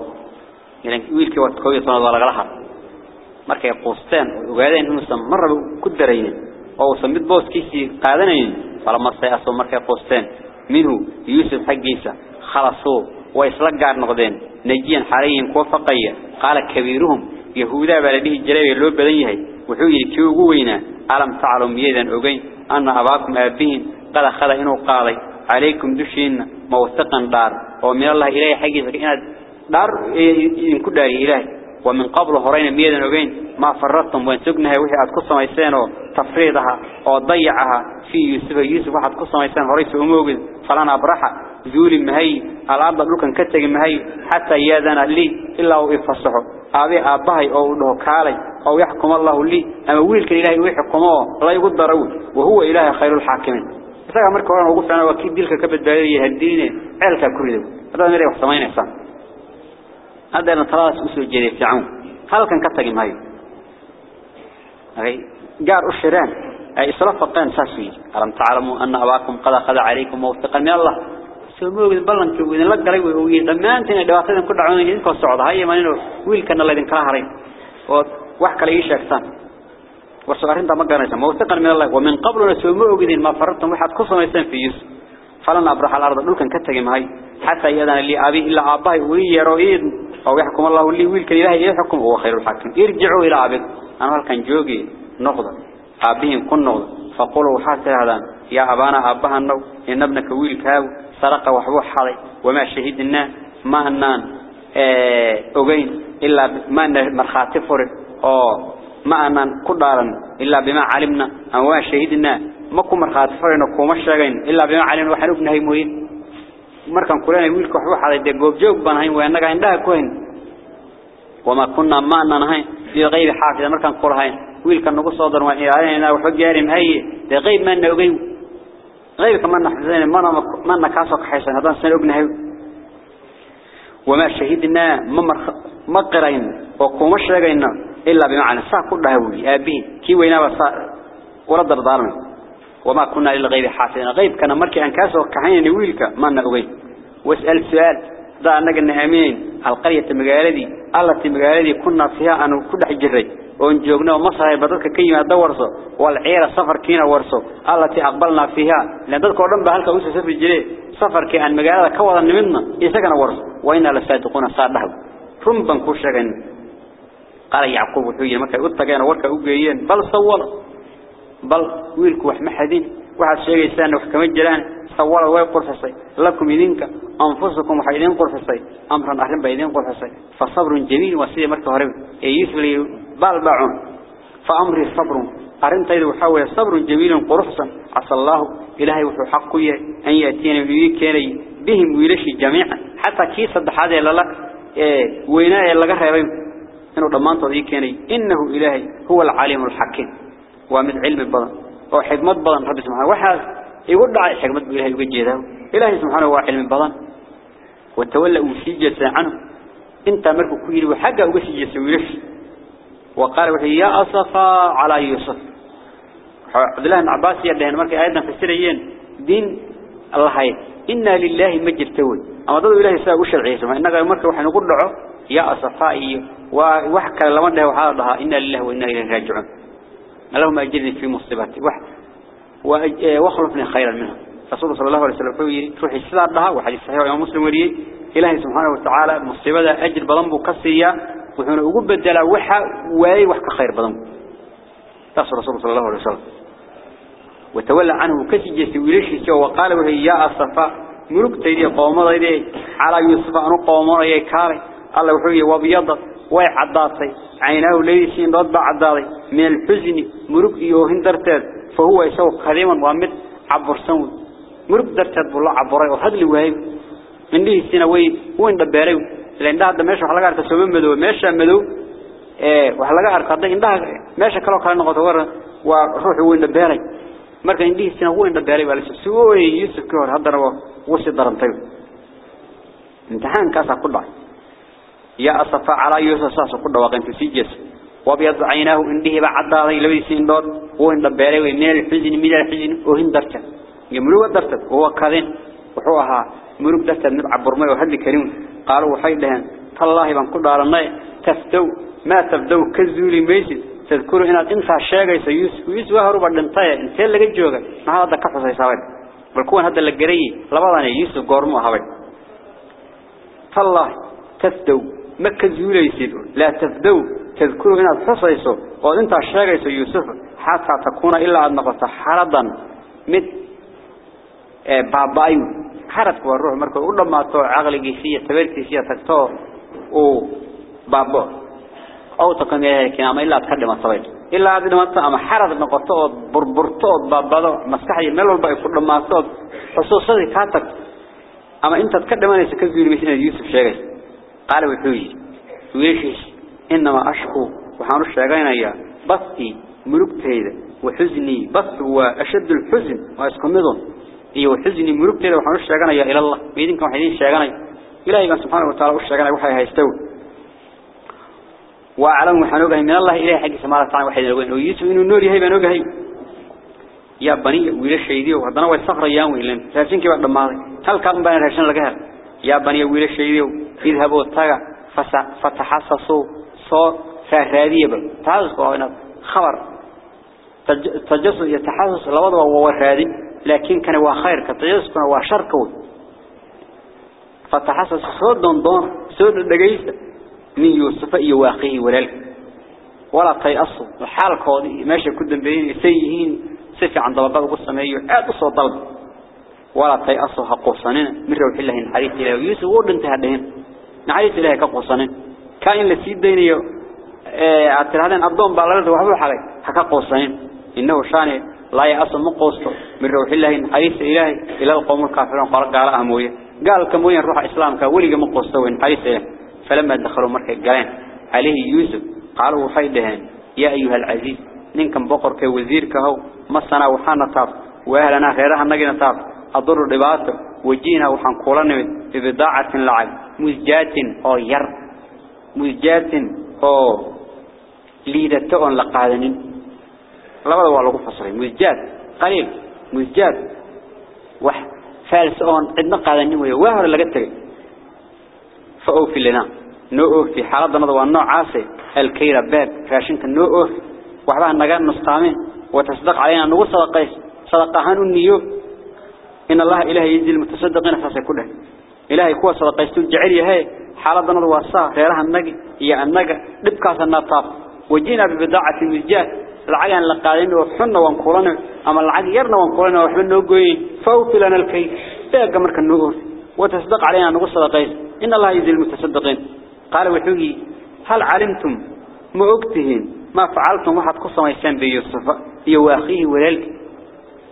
يعني ويلكي وقت كويس وأنا ضل غلها qoosteen oo ogaadeen inuusan marraba ku daraynin oo uusan mid booskiisii qaadanayn falama sayasoo markay qoosteen minhu yuusuf xaggiisa khalasoo way isla gaar noqdeen najiyan xarayin kuwa faqaya يهودا بلده الجلاب يلو بدنيه وحوي الكيوغو وينا ألم تعلم يدا أغين أن أباكم أبين قال خلا إنو قال عليكم دشين موثقا دار ومن الله إلهي حقيقة إنا دار إن كده إلهي ومن قبل هرين ميدا أغين ما فردتم وإن سقنها وحي أتقصى ميسانه تفريضها أو ضيعها في يوسف يوسف واحد قصة ميسان هريس أموغل فلانا برحة زول مهي الأرض لوكا كتك مهي حتى يادنا لي إلا هو إفصحه أبي أبهي أو له كالي أو يحكم الله لي. أما ويلك إلهي ويحكمه لا يقول ضروري وهو إله خير الحاكمين. isaga marka hore ugu fiicnaa waa kii dilka ka badbaadiyay haddiine ceelka ku rido hadaa meel wax sameynaysan هذا نطراس أسر جري في عون هل كان كتاج ماي أي جار الشران أي إسراف فقين ساسي ألم تعلموا أن أباكم قد أخذ عليكم موثقا من الله؟ سموه بالبلن كوين لك قري وي دمانتنا دواتنا كل عون إنكم الصعود هاي ما إنه ويل كان الله يدين كراهرين ووحك لي شاكسان والصغارين ده ما قرنسا موثقا من الله ومن قبل نسموه قدين ما فرطتم واحد قصة ما في يوسف فلن أبرح الأرض دول كان كتاج ماي حتى يدنا اللي أبي إلا أباه ويرويد أو يحكم الله اللي ويل كان إلهي يحكم هو خير الحاكم ارجعوا إلى أبيك أنا كان جوجي نقض أبيهم كن نقض فقولوا حتى هذا يا أبانا أبها النو إن ابنك ويل كاو سرق وحبوح حالي وما شهدنا ما أنان أغين إلا ما مرخاتي فرق أو ما أنان قدارا إلا بما علمنا أو ما شهدنا ما كو مرخاتي فرق وما شغين إلا بما علمنا وحنوبنا هي مهين markan kulanay wiilka wax waxa ay goob joog baan hayn way anaga indhaha ku hayn wama kunna ma nanahay fi qayb xaafida markan kulahayn wiilka nagu soo dar waan ilaalinayna wax gaarim hay de qayb ma noogay غير كمان نحزين ما نا ما نكاسق حيسن هذا سنة ابنه وما شهيدنا ممر مقرين وقومش رجعنا إلا بمعنى سا كلها وي أبي كي وينا بس ورد الضارم وما كنا إلا غير حاسين غيب كان مركي أنكاسق حيسن ويلك ما نغوي واسأل سؤال. ذا أنك النهامين القرية المقالدي التي مقالدي كنا فيها أن كل حجري. ونجوغنا ومصر بدلك كيما دورسو. والعيرة سفر كينا ورسو. التي أقبلنا فيها. لأن ذلك قرن بهالك وسا سفر الجري سفر كأن مقالة كوضا منا إساقنا ورسو. وإنا لسادقون صادحه رمبا كوشاقين قال يعقوب وحوية مكا أتقين وركا أقيين بل صولا. بل ويلك وح محدين واحد شيء يسان وحكم جلان صور ويقول فصي لكم يدينك أنفسكم وحيدين قل فصي أمرا أحلم بيدين قل فصي فصبر جميل وسيء مركه هرب يسلي بالبعون فأمري صبر. أرنت إذا وحاول صبر جميل قرفصا عسى الله إلهي حقه أن يأتينا بيكيني بهم ويلشي جميعا. حتى كيس الضحادة لله إيه ويناء لغا ريبين إنه ضمانته ذيكيني إنه إلهي هو العالم الحكيم. ومن علم بدن أو حكمة بدن رب سبحانه. وحاس يقول دعاء حكمة إلهي وجهه إلهي سبحانه هو علم بدن وتولى وسيجة عنه. إنت مركو كويل وحقا وسيجة ويلش وقال وحي يا أصفى على يوسف. عبد الله بن عباس يدهن مركي أيضا في السريين دين الله هاي. إنا لله مجد توي أما ضد إلهي ساء وش العيسى إنك مركي وحي نقول دعو يا أصفائي وحكا لمن له وحاضها إنا لله وإنا إليه راجعون. اللهم أجرني في مصيبتي. واخلفني خيرا منها رسول صلى الله عليه وسلم يقول روحي السلام لها وحديث صحيح يوم مسلم وريه إلهي سبحانه وتعالى مصيبة أجر بضنبه كسية وحنا أقول بدلا وحا وأي وحك خير بضنبه تصل رسول صلى الله عليه وسلم. وتولى عنه كسجس ويليش وقال وهي يا الصفاء ملوك تيدي قوم ضيدي على يوسف أنو قوم أي كاري. الله وحوي وبيض way cadaatay caynahu leeysiin dad ba cadaaday meel xusni murug iyo فهو يسوى قديما وامد عبر سون مرب درتاد بالله عبره وهذا اللي وهي من ليه السنوي وين دباري لأن ده ماشا حلقة عرقة سومين مدو. ماشا مدو. إيه، وحلقة عرقة إن ده ماشا كلاو قلنا قطور وروح وين دباري مركا إن ليه السنوي وين دباري وعلى سوي يوسف كور. هدر ووسي درانتي انتحان كاسا قلع يا أصفاء على يوسف ساسا قلع وقنت سيجيس. وبيض عيناه إنه بعد هذا لبي سندور وإن دبره ومن الحزن من الحزن وهن درته يملوا درته وهو كذين وحوها ملوك درته نبع برمي وهل كريم. قالوا وحيدهن تالله من كل على تفتو ما تبدو كذولي ميسي تذكروا إن أنت الشاقة يوسف يوسف هرب الدنطاية انت اللي قد جوغا ما هذا كفص يساوي بالكون هذا اللي قريه لبضان يوسف قرمه هوي تالله تفتو ما كذوليسيد لا تفدو تذكروا هنا الحصيصو وانت الشاقيس يوسف حتى تكون إلا أن نقص حرضا مثل بابايو. حرد والروح مركو أولا ما تو عقلي فيه تبرتي فيه تكتو أو بابا أو تكون هيك أما إلا تقدم الصبيت إلا هذا ما أما حرد نقطة بربرتو بابا مسكحي ملول بقى كل ما صوت خصوصا كاتك. أما أنت تقدم أنا مثل يوسف شاقيس قال وحوي. ويشيش إنما أشكو وحانو الشاقين أيها بطي ملوكتيدا وحزني بط وأشد الحزن وأسكمدون إيه وحزني ملوكتيدا وحانو الشاقين أيها إلى الله. بيدينكم حدين الشاقين إلهي سبحانه وتعالى الشاقين وحي هيستوي وأعلم وحانوقه من الله إلهي حق سمارة تعالى وحيد الوين ويسو إنه النور هاي بانوقه يا بني ويلا الشيدي وهدنا والسفر أيام وإلين راشين كيف أقدم ماضي. هل كان بين راشين لقهر؟ يا بني ويلا الشيدي اذهبوا تغا فتحسسوا. صو فهراديه بل تحسسوا هنا خبر. تجسس يتحسس لوضع وورادي لكن كان هو خير. كتجسس كان هو شر كون. فتحسس صود دون دون صود دقيس من يوسف إيا واقعه ولالك ولا تيأصوا الحال كودي ماشي كدن بين سفي عن ضبطات قصة مايو عاد صوت ضبط ولا تيأصوا حقوصانين من روح الله الحديث إلى يوسف ورد انتهى دهين نعيس إلهي كقوصنين. كائن لسيد دينيو أتر هذين أبدون بالله وحبوا حلي حكا قوصنين إنه شاني لا يأصل مقوصته من روح الله نعيس إلهي إلى القوم الكافرون. قال قال أموية قال كموية روح إسلام كولي مقوصته ونعيس إلهي فلما دخلوا مركة قالين عليه يوسف قالوا وحيدهن يا أيها العزيز ننكم بقر كوزير كهو مصنا وحانا طاف وأهلنا خيرها نجينا طاف أضر رباطه وجينا وحن قولنا ببضاعة لعب مزجات أو ير. مزجات أو ليدة أن لقادنين fasray mujad qalil mujad wax fals on cidna qaadanin way waa hore laga tagay fa oo filina noo oo fi xaaladana waa noocaas alkayra bab raashinka noo oo waxba naga nusqaamin wa tasdaq علينا nagu sadaqays sadaqahan niyo in allah ilaahay yidil mutasaddiqina faasay ku dhahay ilaahay kuwa sadaqaystu jecel yahay حالتنا الواسعة غيرها النجى هي النجى لبقى النطاف وجينا ببضاعة المزجات العين لقائم وحنا وانقرنا أما العين يرنا وانقرنا وحنا نقول فوت لنا الكي تاج مرك النور وتصدق علينا نقص الغيز إن الله يزيل المتصدقين. قال وحوجي هل علمتم مؤقتهم ما فعلتم واحد قصة ما يسمى يوسف يواخيه ولالك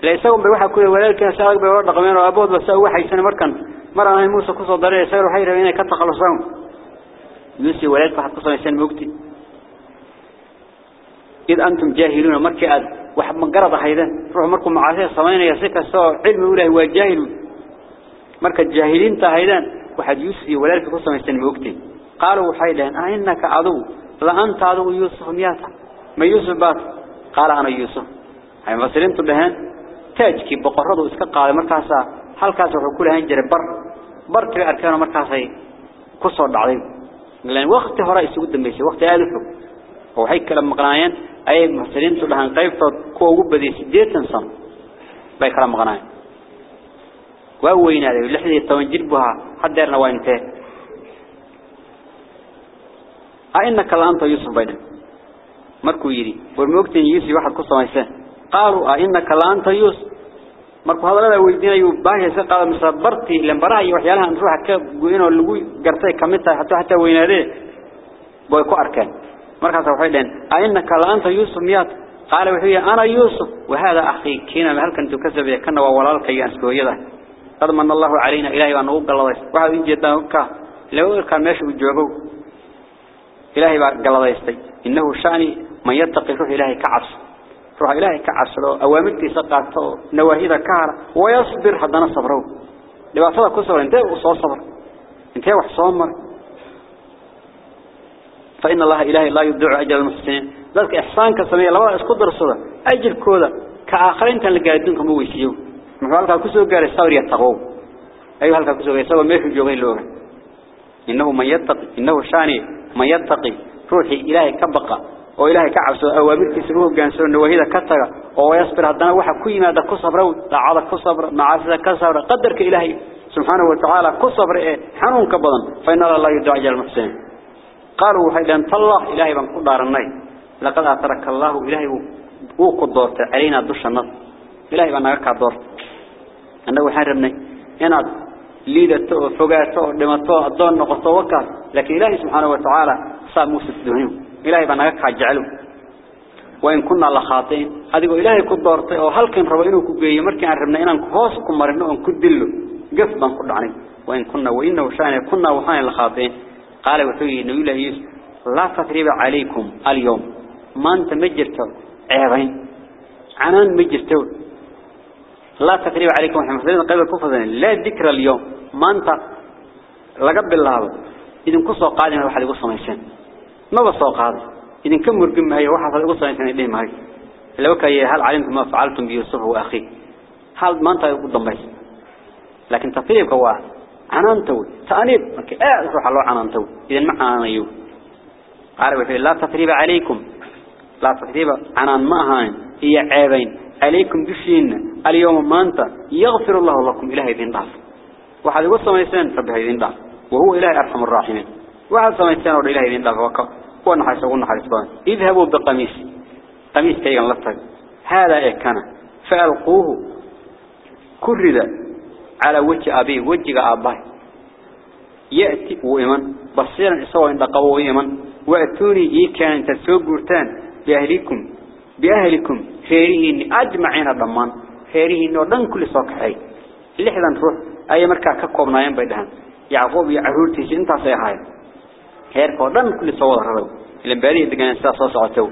ليسهم بواحد كل ولالك سأقبل ورد غمير وأبوه بس هو حيسان مركن. مرة أنا موسى قصة ضرية يساوي حيرا بينا كتخلصهم يوسف ولالك واحد قصة ما يسان بأكتي إذ أنتم جاهلون مركي أد واحد من قرض هيدا روح مركم معاسيه صمين يسيك السوء علم أوله هو الجاهل مركا الجاهلين تهيدان واحد يوسف ولالك قصة ما يسان بأكتي قالوا حيدان أئنك عدو لأنت عدو يوسف مياتا ما يوسف بات قال أنا يوسف هاي مصرين تبهان تاجكي بقرده اسكا قال مركاسا كاسا وحكو لهان جري بر بر كري أركانه مركاسا كسر دعضين لأن وقت هراء يسوق دميسي وقت آلفه وحي كلام مقنايان أي مصرين تبهان قيبتو كو وبدي سديتن صن باي كلام مقنايان وين هذا لحدي التوانجيل بها حد يرنا وينته أئنك لأنت يوسف بينهم مركو يري والموقتين يوسف واحد قصة ميسان قالوا أئنك لأنت يوسف markuu hadalada weydiinayo baahaysa qaada misabarti lambaraha iyo waxyaalaha ruuxa ka go'in oo lagu gartay kamid tahay hatta hatta weynaadee way ku arkeen markaas waxay dheen aynaka la anta yusuf miyat qaala wuxuu yahay ana yusuf wa hada akhi kina halkan tu kasabay kana waa walaalkay askooyada qad man allah alayna ilaahi baan ugu galaday waxa uu jeedaa ka loo ka meesha uu joogo ilaahi baa galadaystay innahu shani man yattaqi ruux ilaahi ka cabs روح إلهي كعسلو أوامرتي سقاطه نواهيدا كهر ويصبر حدنا صبره. لبعضها كسر انتهى وصو صبر. انتهى وحصامر فإن الله إلهي لا يدعو أجل المحسنين. ذلك إحسان كسمية لولا اسكدر الصدى أجل كودا كآخرين كان لقاعدين كمو ويسيو. محوالك كسو قال الثور يتقو. أيها هلك كسو يسوى ميشو جوغين لوغا إنه من يتقي إنه شاني من يتقي روحي إلهي كبقى. Oo ilaahay ka cabso awaamirtiisa uu hogaansano nawahida ka taga oo yasbir hadana waxa ku yimaada ku sabra daacada ku sabra macaasida ka sabra qadarka ilaahay subhanahu wa ta'ala ku sabra ee xanuun ka badan fa inna la yuda'a al muhsin qalu haydan tallah ilaahay ban ku daaranay laqad ataraka allah ilaahay uu ku doortay aleena dushana ilaahay baan naga ka doortay annagu waxaan rabnay inaad liidato oo fogaato oo dhimato adoon noqoto wakaas laakiin ilaahay subhanahu wa ta'ala saa muusid duhniyo إلهي بناك حجعله وإن كنا لخاطئين. هذا إلهي كدورته أو هل كان ربنا كجيه مركي عرفنا إن خاص كمرنا أن كدله قف بنقول عنه. وإن كنا وإنه شأن كنا وحان لخاطئين. قال وحي نبي الله يوسف. لا تثريب عليكم اليوم. ما أنت مجرته عيبين. عنان مجرته لا تثريب عليكم محمد. قبل كفر لا ذكر اليوم. ما أنت لقب الله إذن كسوا قادم. وحد يقص ميسان ما بسوق هذا؟ إذا كم مرقم هي واحد هذا قصة إنسان يديه معي. لو كي هل علمتم ما فعلتم بيوسف وأخيه؟ هل ما أنت قدام لكن تطيب هو عنان توي تأنيب مكي آه روح الله عنان توي إذا ما أنا يو. وفي لا تثريب عليكم. لا تثريب. عنان ما هاين هي عيبين. عليكم بشين. اليوم ما أنت. يغفر الله لكم. إله ذين ضعف وحد قصة ما يسان ربها ذين ضعف وهو إله أرحم الراحمين. وعلى سميتان ور إلهي ذين دافوك ونحيس ونحيس بان اذهبوا بقميص. قميص كيغان لفتك هذا إيه كان؟ فألقوه. كرد على وجه أبيه وجه أباه. يأتي وإيمان. بصيرا إسوا عند قبو إيمان وأتوني إيه كان تسوقرتان بأهلكم. بأهلكم. خيرهن أجمعين الضمان. خيرهن ودن كل صاكحي لحظا روح أي مركا كقوبنا ينبيدهن يعقوب يعرورتيس انتا سيحايا هير كودن كل صور هرو إلى بعدي إذا كان ساسوس عتو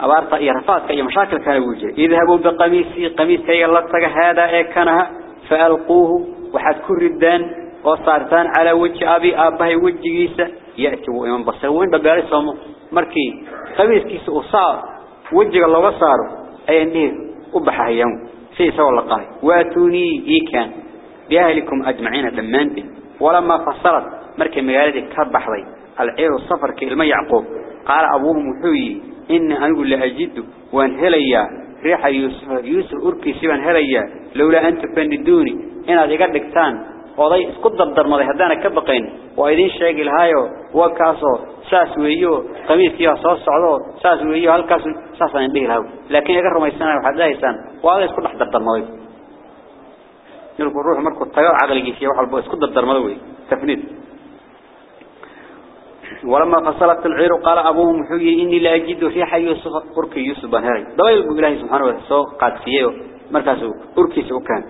أبارة إيرفات كي مشاكل كانوا وجه يذهبوا بقميص قميص كي يلتقى هذا إكنها فألقوه. وحد كردان وصارتان على وجه أبي أبهي وجه جيسة يأتوا إمام بصرون ببارسهم مركي. قميص كيس أصار وجه الله وصاره. أي أنه أبحى يوم. سيسا والقاه واتوني إيكان. بأهلكم أجمعين دمان ولما فصلت مركي مقالدي كبحضي العير الصفر كإلما يعقوب قال أبوهم وحوي إن أنقل وأن هليا ريح يوسف يوسف أركي سيبان هليا لولا أنت فندوني إن هذا قدكتان وضي اسكد الدرمضي هدانا كبقين وإذين شاقل هايو وكاسو ساس ويو قميس كيو صوص عضو ساس ويو هالكاس ساسا ينديه الهو لكن يقرر ما يستنى لا يستنى وهذا اسكد أحد الدرمضي يلقوا الروح مركو الطيار عقل جيسية وحال بو اسكد الدرمضي تفنيد ولما فصلت العير قال أبوهم حي إني لا أجد في حي يوسف أركي يوسف بنهري ضويل الله سبحانه وتعالى قاد فيه. مركزه أركي سوكان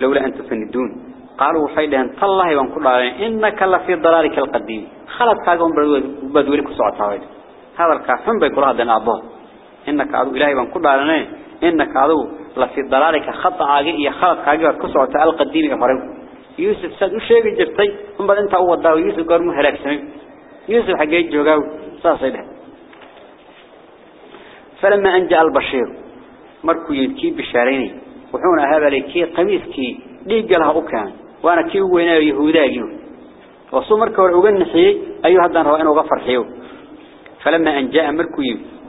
لولا أن تفندون قالوا حيدا تالله وانكل إنك لفي ضلالك القديم. خلت كاقهم بدولك سعطاوي هذا الكافن بيقول هذا أبوه. إنك عدو إلهي وانكل إنك عدو لفي ضلالك. خطأ عاقي خلت كاقهم كسعطاء القديم يفرق يوسف ساد وشيء جرتي هم بعد أنت أول يوسف قال مهلك سمي يوسف حقيقي جوجاو صاصيده فلما أن جاء البشير مركو يدكي بشاريني. وحونا هذا لكي قميصكي ديق لها أكان. وأنا كي وينا يهوداجي وصو مركو ورعوغن نحيي أيها هدان روائنا وغفر حيو. فلما أن جاء مركو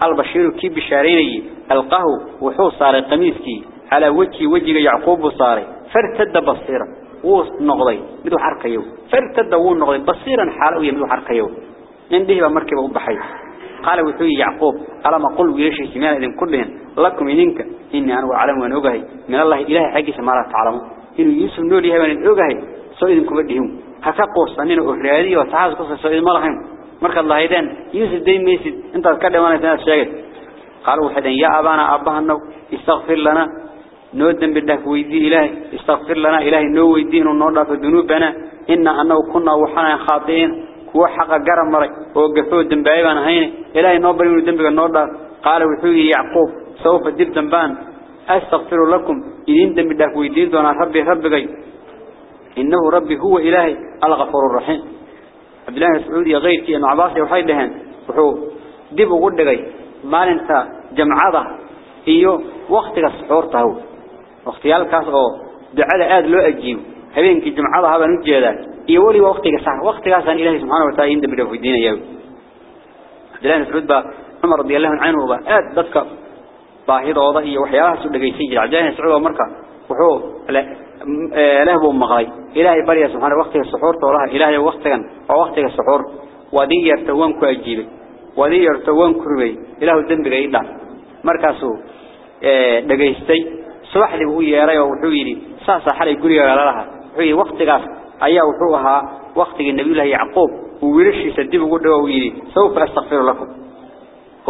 البشير كي بشاريني ألقاه وحو صار قميصكي على وجه وجه يعقوب صاري. فارتد بصيرا ونقضي مدو حركيو فارتد ونقضي بصيرا حاله مدو حركيو عنده مركب وبحي قال وحي يعقوب ألم أقول ويشي سمعنا إذن كلهم لكم إذنك إني أنا أعلم وأن أقهي. من الله إله حقي سما لا تعلمون. إنه يوسف نوري هبان أقهي. سو إذنكم بديهم هكا قوصانين أهرادي وتعاز قصة سو إذن ملهم مركا الله إذن. يوسف دين ميسد. أنت تكلم وأنا تناس شاكد قالوا وحدا يا أبانا أباها النو استغفر لنا. نودن بالله ويدي إلهي. استغفر لنا إلهي نو ويدين ونوضع في ذنوبنا إنا أنه كنا وحنا خاطئين. Kuwa xaqa garan maray oo gafoo dambaay baan ahayn ilaahay noo bari inuu dambiga noo dhaaf qaala wuxuu yiri yacquub sawfa dib dambaan astaghfiru lakum idin dambi dhaaf weydiin doona rabbi rabbigay innahu rabbi huwa ilaahay al-ghafurur rahim abdullah saudi ghayrki iyo abaas waxay dhahan wuxuu dib ugu dhigay maalinta jamcada iyo waqtiga suxuurta waqtiyalkaas oo ducada aad loo ajiibo habeenkii jamcada habaan u jeedaa يولي وقتك صح وقتك عسان إله سبحانه وتعالى يندب له في الدين يوم دلان في الردبة عمر رضي الله عنه وبا آد بذكا باهيض وضعي وحياها سؤال لكي سجل عجلان سعود ومركا وحو آه، لهب ومغاي إلهي بريا سبحانه وقتك السحور طولها. إلهي وقتك ووقتك السحور ودي يرتوانك أجيبك ودي يرتوانك ربي إلهي الدنب قيدا مركاسو آه، دقيستي سبح لي بقوية يا ري وحويني ساسا حالي قولي يا لها وقتك ayaa wuxuu ahaa waqtigii nabiyullaahi yacquub uu wiilashiisa dib ugu dhaw yiri sawfa astaghfiru lakum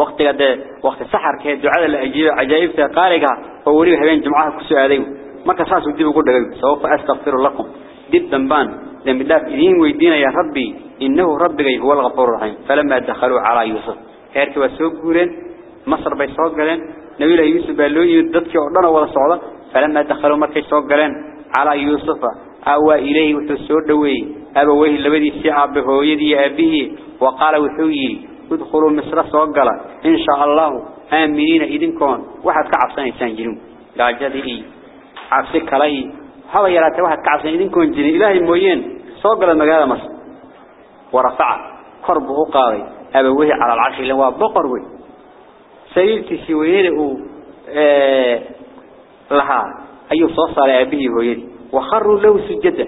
waqtiga de waqti saxarka ducada la ajiibo ajaa'ibta qaaliga oo wali habeen jumcaha ku soo aaday marka saas uu dib ugu dhagay sawfa astaghfiru lakum dib damban dambi dhaaf idin weydiinaya rabbi innahu rabbigay huwa al-ghafurur rahim falamma dakhalu ala yusuf heerkii waa soo guureen masr bay soo galeen nabiyullaahi yusuf baa loo yimid dadkii oo dhan wada socda falamma dakhalu markay soo galeen ala yusufa أوى إليه وحسور دوي. أبويه لبدي سعب هويدي أبيه. وقال وحوي ادخلوا مصر صوقلا. إن شاء الله آمنين إذن كون. واحد كعبسان إنسان جنون قاجده عبسك لي هذا يرات واحد كعبسان إذن كون جنون إلهي موين صوقلا مقالة مصر. ورفع قربه قاضي أبويه على العرش لوا بقر وي سيلتي سويره آه لها. أيو صوصة لأبيه هويدي. وخروا له سجدا.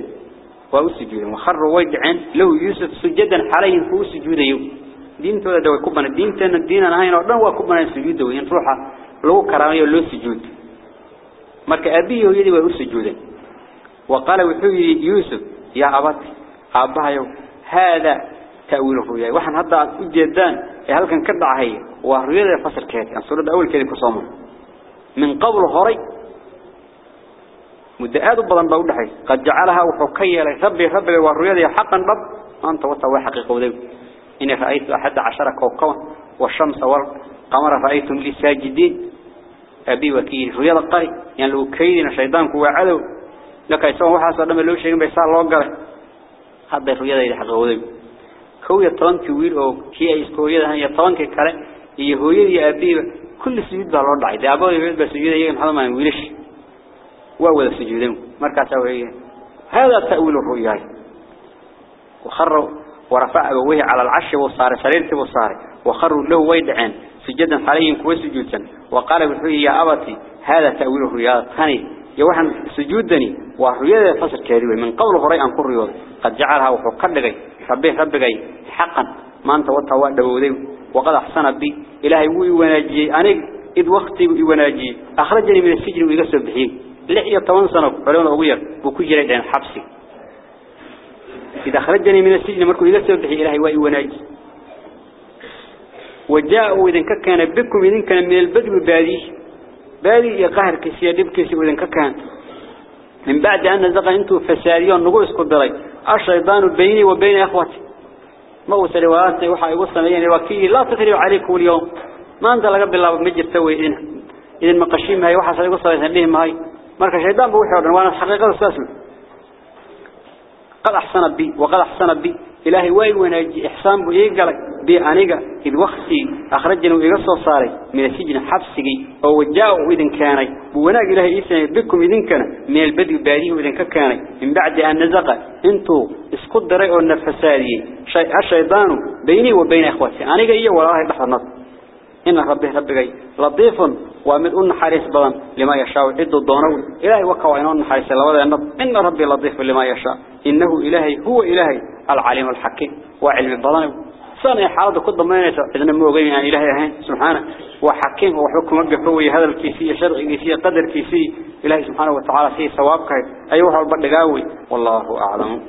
وأسجدا وخروا وجعا له يوسف سجدا حاليا فهو سجودا يوم دين تودا دوا كبنا دين تنا الدين أنا هين أردنا وكبنا سجودا وين روحا لو كرامي له سجود. مرك أبيه يدي وأسجودا وقال وحوي يوسف يا أبت أبها يوم هذا تأويله يا. وحن هذا جدان هل كان كذا هي وهرية فصل كاتي أنصر أول كذي من قبل هري مدعاد بدن بودحي قد جعلها وحكي لي ربي ربي والرؤيا حقا رب. أنت وتوا حقيقة وذي إن رأيت أحد عشر كوكبا والشمس والقمر. رأيتم لي ساجدين أبي وكيل. رؤيا القري يعني لو كيدنا شيطان كوا عدو. لك يسوون وحاسة لما لو شيء بيصير الله قال. هذا الرؤيا ذي حقيقة وذي كوي طلان كويل أو كي كوي ده. هي طلان ككره يهوي يا أبي. كل سجود بالله ضعي ده أبوي بس سجود يجي محمد ما يقولش وأول سجودهم مركز أوهيه هذا تأويل الرؤيا وخروا ورفع أبويه على العش والصار سريرته والصار وخروا له ويدعين سجدا عليهم كوي سجودا وقال بالحوية يا أبتي هذا تأويل الرؤيا ثاني يوحن سجودني وحويا فصل كهريوي من قول هري أن كريوض قد جعلها وحقر لغي ربيه ربي حقا ما أنت وطوا دودي وقد أحسن بي إلهي وي وناجي أنا إذ وقتي وناجي أخرجني من السجن ويقصد بحيه لحية طوان سنة علونا أغير بكجرة عن حبسي. إذا خرجني من السجن مركو إذا سبحي إلهي وإي وناجي وجاءوا إذن كان بكم إذن كان من البدو بادي بادي يقهر كسي دب كسي إذن كان من بعد أن نزق أنتم فساريون نقول كبري الشيطان بيني وبين أخوتي ما هو سلوات وحي وصل يعني وكيل لا تثريوا عليكم اليوم. ما أنت لقب الله مجر سوي إذن. إذن مقشيم هاي وحصل وصل يسليهم هاي مركز شيطان بوحي وردن وأنا الحقيقة الساسم قال أحسن بي وقال أحسن بي. إلهي وين وين إحسان إيه بي إيه قالك بي انيقا إذ وقتي اخرجنا ويقصوا صاري من السجن حبسي أو وجاو اذن كاني. بواناق إلهي ايسان يبكم يعني إذن كان. من البدو باريه اذن كاني من بعد أن نزق. إنتو اسقد رأيه النفساري شيء الشيطان بيني وبين إخواتي. انيقا إيه ولا راهي بحر نظر. إن ربي ربك لطيف ومد أن حارس بدن لما يشاء عد الضونو إلهي وكوا إنه حارس لوذا إن ربي لطيف لما يشاء إنه إلهي هو إلهي العليم الحكيم وعلم البضان صانع حالة كل ما إذن موجين عن إلهي هين سبحانه وحكيم وحكم قفوي هذا الكيسية شرع كيسية قدر كيسي إلهي سبحانه وتعالى فيه ثوابك أيها البرقاوي والله أعلم